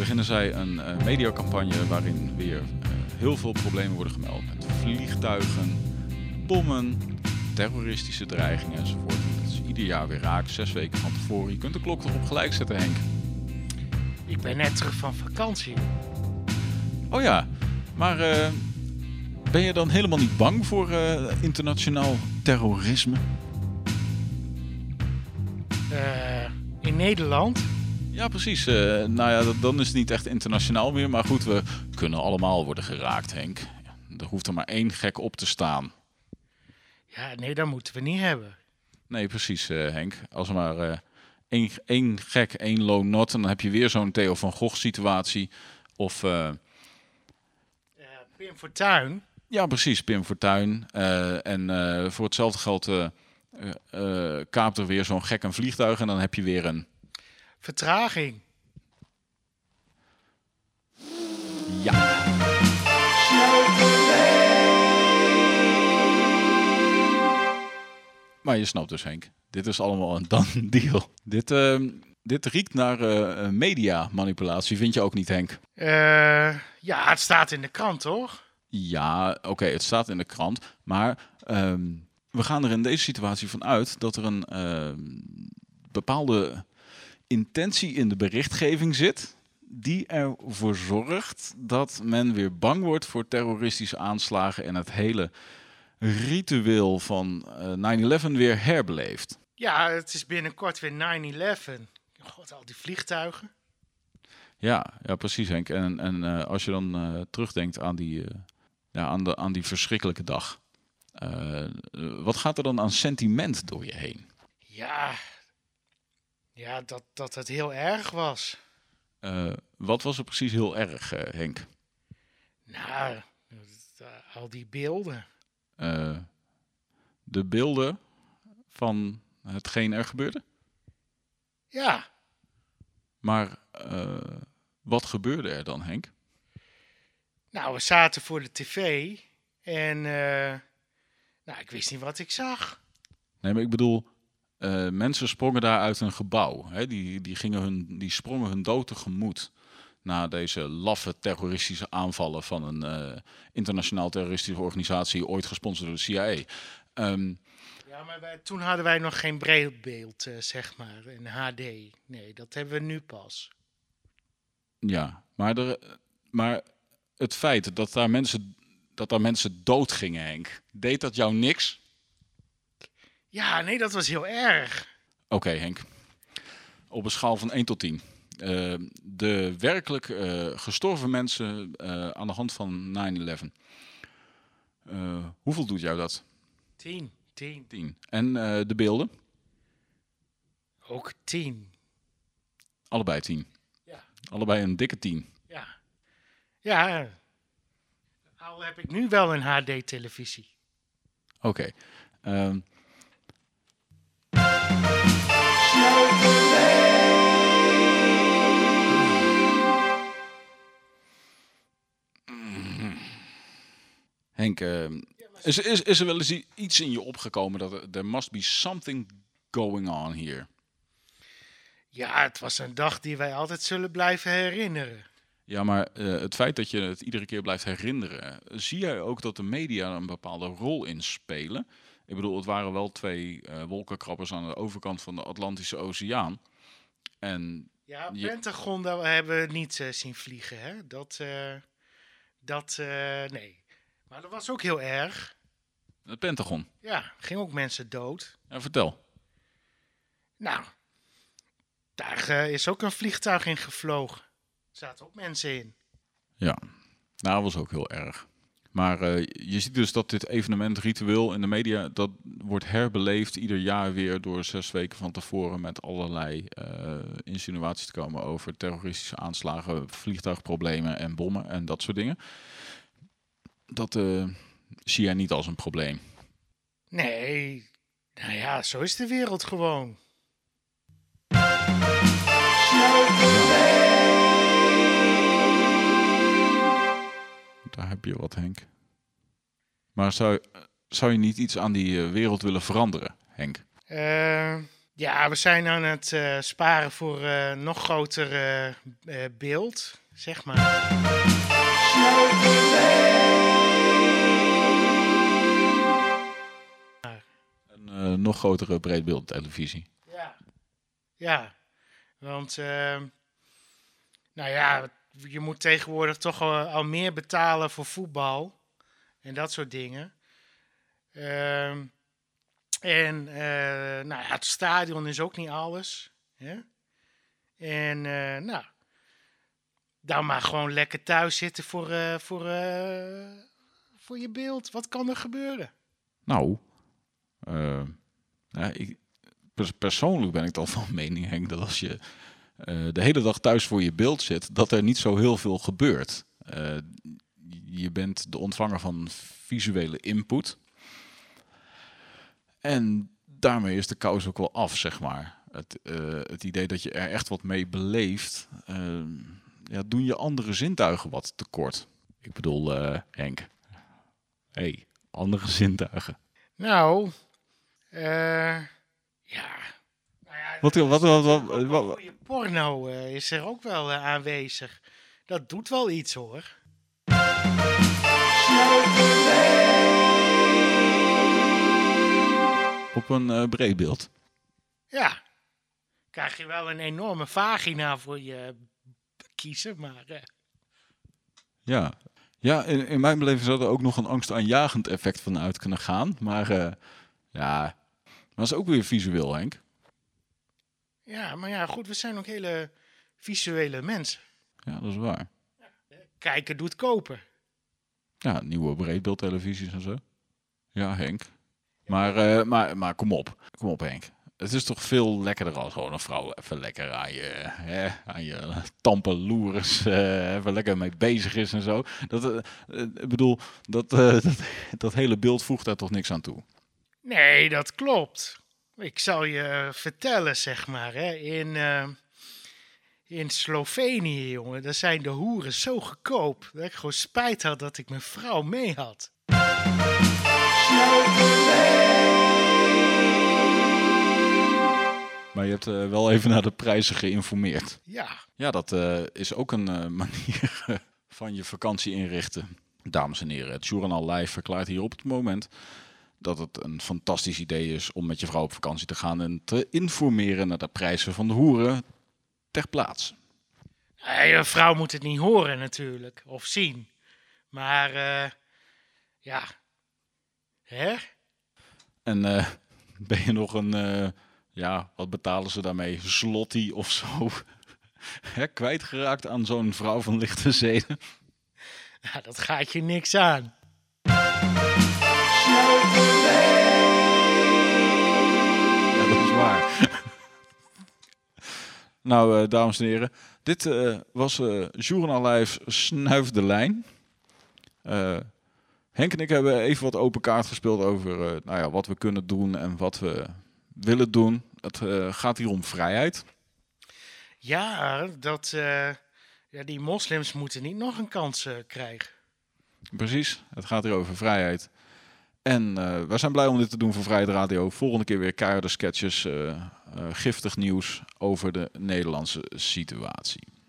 beginnen zij een eh, mediacampagne waarin weer eh, heel veel problemen worden gemeld met vliegtuigen, bommen, terroristische dreigingen enzovoort. Dat is ieder jaar weer raak, zes weken van tevoren. Je kunt de klok erop gelijk zetten, Henk. Ik ben net terug van vakantie. Oh ja, maar eh, ben je dan helemaal niet bang voor internationaal terrorisme? In Nederland. Ja, precies. Eh, nou ja, dat- dan is het niet echt internationaal meer. Maar goed, we kunnen allemaal worden geraakt, Henk. Er hoeft er maar één gek op te staan. Ja, nee, dat moeten we niet hebben. Nee, precies, eh, Henk. Als er maar eh, één, één gek, één low not... en dan heb je weer zo'n Theo van Gogh situatie. Of, Pim Fortuyn. ja, precies, Pim Fortuyn. En voor hetzelfde geld eh, kaapt er weer zo'n gek een vliegtuig... en dan heb je weer een... Vertraging. Ja. Maar je snapt dus, Henk. Dit is allemaal een done deal. Dit, uh, dit riekt naar uh, media-manipulatie, vind je ook niet, Henk? Eh, ja, het staat in de krant, toch? Ja, oké, het staat in de krant. Maar ehm, we gaan er in deze situatie van uit dat er een ehm, bepaalde intentie in de berichtgeving zit. Die ervoor zorgt dat men weer bang wordt voor terroristische aanslagen en het hele ritueel van eh, 9-11 weer herbeleeft. Ja, het is binnenkort weer 9-11. God, al die vliegtuigen. Ja, ja precies Henk. En, en eh, als je dan eh, terugdenkt aan die, eh, ja, aan, de, aan die verschrikkelijke dag. eh, eh, wat gaat er dan aan sentiment door je heen? Ja, ja dat, dat het heel erg was. Eh, wat was er precies heel erg, eh, Henk? Nou, eh, al die beelden. De beelden van hetgeen er gebeurde? Ja, Maar wat gebeurde er dan, Henk? nou, we zaten voor de tv en nou, ik wist niet wat ik zag. Nee, maar ik bedoel, eh, mensen sprongen daar uit een gebouw. Hè? Die, die, gingen hun, die sprongen hun dood tegemoet na deze laffe terroristische aanvallen van een eh, internationaal terroristische organisatie, ooit gesponsord door de CIA. Ehm, Ja, maar wij, toen hadden wij nog geen breedbeeld, eh, zeg maar, in HD. Nee, dat hebben we nu pas. ja, maar, er, maar het feit dat daar mensen, dat daar mensen dood gingen, Henk, deed dat jou niks? Ja, nee, dat was heel erg. Oké, Henk. Op een schaal van 1 tot 10. Eh, de werkelijk eh, gestorven mensen eh, aan de hand van 9-11. Eh, hoeveel doet jou dat? Tien, tien, 10. En de beelden? ook tien. Allebei 10. Ja. Allebei een dikke 10. Ja. Ja. Al heb ik nu wel een HD-televisie. Oké. Ehm, Henk, ehm, is, is, is er wel eens iets in je opgekomen dat er there must be something going on here? Ja, het was een dag die wij altijd zullen blijven herinneren. Ja, maar eh, het feit dat je het iedere keer blijft herinneren, zie jij ook dat de media een bepaalde rol in spelen? Ik bedoel, het waren wel twee eh, wolkenkrabbers aan de overkant van de Atlantische Oceaan. En Ja, Je- Pentagon daar hebben we niet eh, zien vliegen, hè? Dat, eh, dat, eh, nee. Maar dat was ook heel erg. het Pentagon. Ja, ging ook mensen dood. Ja, vertel. Nou, daar eh, is ook een vliegtuig in gevlogen. Er zaten ook mensen in. Ja, nou, dat was ook heel erg. Maar eh, je ziet dus dat dit evenement ritueel in de media, dat wordt herbeleefd ieder jaar weer door zes weken van tevoren met allerlei eh, insinuaties te komen over terroristische aanslagen, vliegtuigproblemen en bommen en dat soort dingen. Dat eh, zie jij niet als een probleem. Nee, nou ja, zo is de wereld gewoon. Daar heb je wat, Henk. Maar zou, zou je niet iets aan die eh, wereld willen veranderen, Henk? Eh, ja, we zijn aan het eh, sparen voor eh, nog groter eh, eh, beeld, zeg maar. Een eh, nog grotere breedbeeldtelevisie. Ja. Ja, want ehm, nou ja, je moet tegenwoordig toch al, al meer betalen voor voetbal en dat soort dingen. Ehm, en eh, nou ja, het stadion is ook niet alles. Hè? En eh, nou, dan maar gewoon lekker thuis zitten voor, eh, voor, eh, voor je beeld. Wat kan er gebeuren? Nou, eh, ik, pers- persoonlijk ben ik dan van mening, Henk, dat als je eh, de hele dag thuis voor je beeld zit, dat er niet zo heel veel gebeurt. Eh, je bent de ontvanger van visuele input. En daarmee is de kous ook wel af, zeg maar. Het, het idee dat je er echt wat mee beleeft, ja, doen je andere zintuigen wat tekort. Ik bedoel, Henk, hey, andere zintuigen. Nou, Eh, ja. Nou ja, Wat, wat, wat, wat, porno eh, is er ook wel eh, aanwezig. Dat doet wel iets hoor. op een eh breedbeeld. Ja. Krijg je wel een enorme vagina voor je kiezen, maar... Ja, ja in, in mijn beleving zou er ook nog een angstaanjagend effect van uit kunnen gaan. Maar ja, dat is ook weer visueel, Henk. ja, maar ja, goed, we zijn ook hele visuele mensen. Ja, dat is waar. Kijken doet kopen. Ja, nieuwe breedbeeldtelevisies en zo. Ja, Henk. Maar, eh, maar, maar kom op. Kom op, Henk. Het is toch veel lekkerder als gewoon een vrouw even lekker aan je, hè, aan je tampeloeres eh even lekker mee bezig is en zo. Dat, eh, ik bedoel, dat, dat, dat hele beeld voegt daar toch niks aan toe. Nee, dat klopt. Ik zal je vertellen, zeg maar, hè, in, eh, in Slovenië, jongen, daar zijn de hoeren zo goedkoop dat ik gewoon spijt had dat ik mijn vrouw mee had. Maar je hebt eh, wel even naar de prijzen geïnformeerd. Ja, Ja, dat eh, is ook een manier van je vakantie inrichten. Dames en heren, het Journal Live verklaart hier op het moment dat het een fantastisch idee is om met je vrouw op vakantie te gaan en te informeren naar de prijzen van de hoeren ter plaatse. Je vrouw moet het niet horen natuurlijk, of zien. Maar, eh, ja, hè? En eh, ben je nog een, eh, ja, wat betalen ze daarmee? Slotty of zo? Hè, kwijtgeraakt aan zo'n vrouw van lichte zeden? Ja, dat gaat je niks aan. Nou, eh, dames en heren. Dit eh, was eh Journal Live Snuif de Lijn. Henk en ik hebben even wat open kaart gespeeld over nou ja, wat we kunnen doen en wat we willen doen. Het gaat hier om vrijheid. Ja, dat, ja, die moslims moeten niet nog een kans krijgen. Precies, het gaat hier over vrijheid. En eh wij zijn blij om dit te doen voor Vrijheid Radio. Volgende keer weer keiharde sketches, eh, eh, giftig nieuws over de Nederlandse situatie.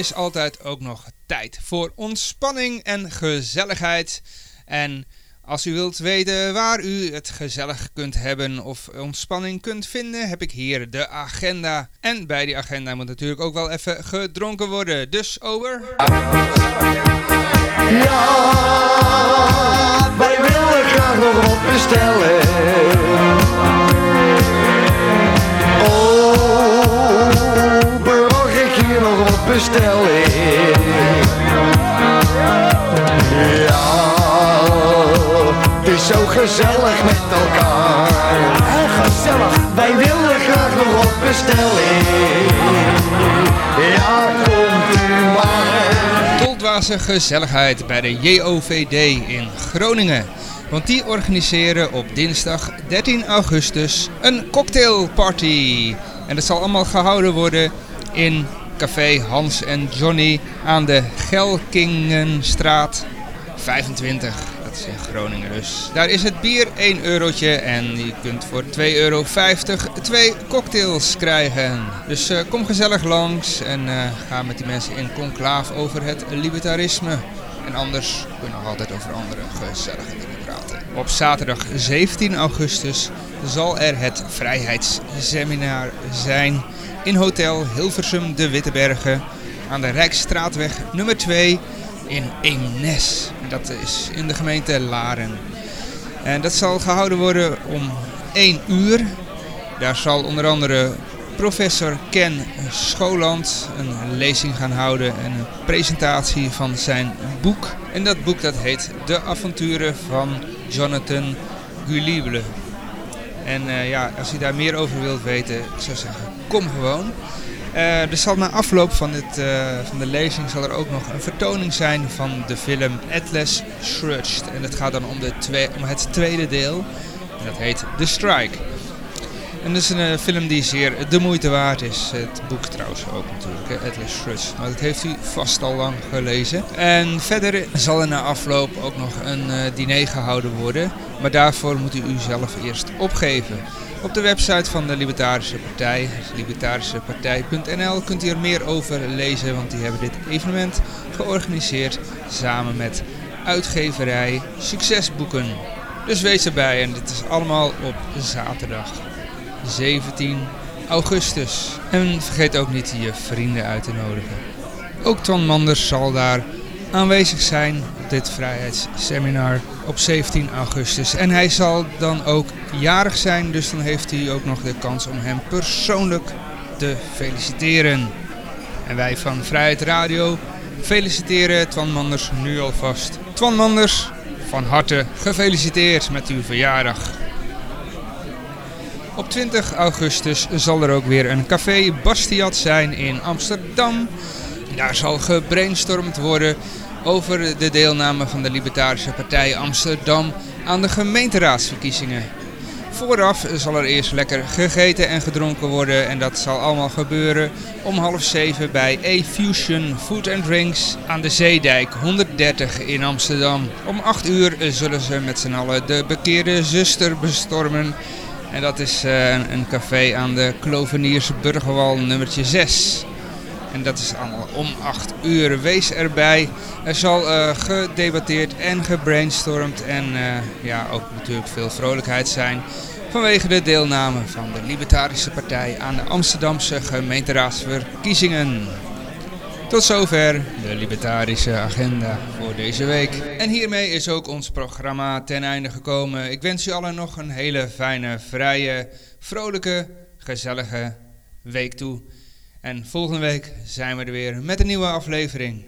Is altijd ook nog tijd voor ontspanning en gezelligheid. En als u wilt weten waar u het gezellig kunt hebben of ontspanning kunt vinden, heb ik hier de agenda. En bij die agenda moet natuurlijk ook wel even gedronken worden. Dus over. Ja, wij willen graag nog wat bestellen. Nog wat bestellen? Ja, het is zo gezellig met elkaar. Gezellig, wij willen graag nog wat bestellen. Ja, komt u maar. Gezelligheid bij de JOVD in Groningen. Want die organiseren op dinsdag 13 augustus een cocktailparty. En dat zal allemaal gehouden worden in Café Hans en Johnny aan de Gelkingenstraat 25. Dat is in Groningen dus. Daar is het bier 1 eurotje en je kunt voor 2,50 euro twee cocktails krijgen. Dus eh, kom gezellig langs en eh, ga met die mensen in conclaaf over het libertarisme. En anders kunnen we altijd over andere gezellige dingen praten. Op zaterdag 17 augustus zal er het vrijheidsseminar zijn in Hotel Hilversum de Wittebergen aan de Rijksstraatweg nummer 2 in Eemnes. Dat is in de gemeente Laren. En dat zal gehouden worden om 1 uur. Daar zal onder andere professor Ken Scholand een lezing gaan houden en een presentatie van zijn boek. En dat boek dat heet De avonturen van Jonathan Gulible. En eh, ja, als u daar meer over wilt weten, ik zou zeggen, kom gewoon. er zal na afloop van, dit, van de lezing zal er ook nog een vertoning zijn van de film Atlas Shrugged. En dat gaat dan om, de twee, om het tweede deel. Dat heet The Strike. En dat is een uh, film die zeer de moeite waard is. Het boek trouwens ook natuurlijk, Atlas Shrugged. Maar dat heeft u vast al lang gelezen. En verder zal er na afloop ook nog een diner gehouden worden. Maar daarvoor moet u uzelf eerst opgeven. Op de website van de Libertarische Partij, libertarischepartij.nl, kunt u er meer over lezen. Want die hebben dit evenement georganiseerd samen met uitgeverij Succesboeken. Dus wees erbij en dit is allemaal op zaterdag 17 augustus. En vergeet ook niet je vrienden uit te nodigen. Ook Ton Manders zal daar aanwezig zijn dit vrijheidsseminar op 17 augustus. En hij zal dan ook jarig zijn, dus dan heeft hij ook nog de kans om hem persoonlijk te feliciteren. En wij van Vrijheid Radio feliciteren Twan Manders nu alvast. Twan Manders, van harte gefeliciteerd met uw verjaardag. Op 20 augustus zal er ook weer een café Bastiat zijn in Amsterdam. Daar zal gebrainstormd worden over de deelname van de Libertarische Partij Amsterdam aan de gemeenteraadsverkiezingen. Vooraf zal er eerst lekker gegeten en gedronken worden en dat zal allemaal gebeuren om half zeven bij A-Fusion Food and Drinks aan de Zeedijk 130 in Amsterdam. Om 8 uur zullen ze met z'n allen de bekeerde zuster bestormen en dat is uh, een café aan de Klovenierse Burgerwal nummertje 6. En dat is allemaal om 8 uur. Wees erbij. Er zal uh, gedebatteerd en gebrainstormd en uh, ja, ook natuurlijk veel vrolijkheid zijn. Vanwege de deelname van de Libertarische Partij aan de Amsterdamse gemeenteraadsverkiezingen. Tot zover de libertarische agenda voor deze week. En hiermee is ook ons programma ten einde gekomen. Ik wens u allen nog een hele fijne, vrije, vrolijke, gezellige week toe. En volgende week zijn we er weer met een nieuwe aflevering.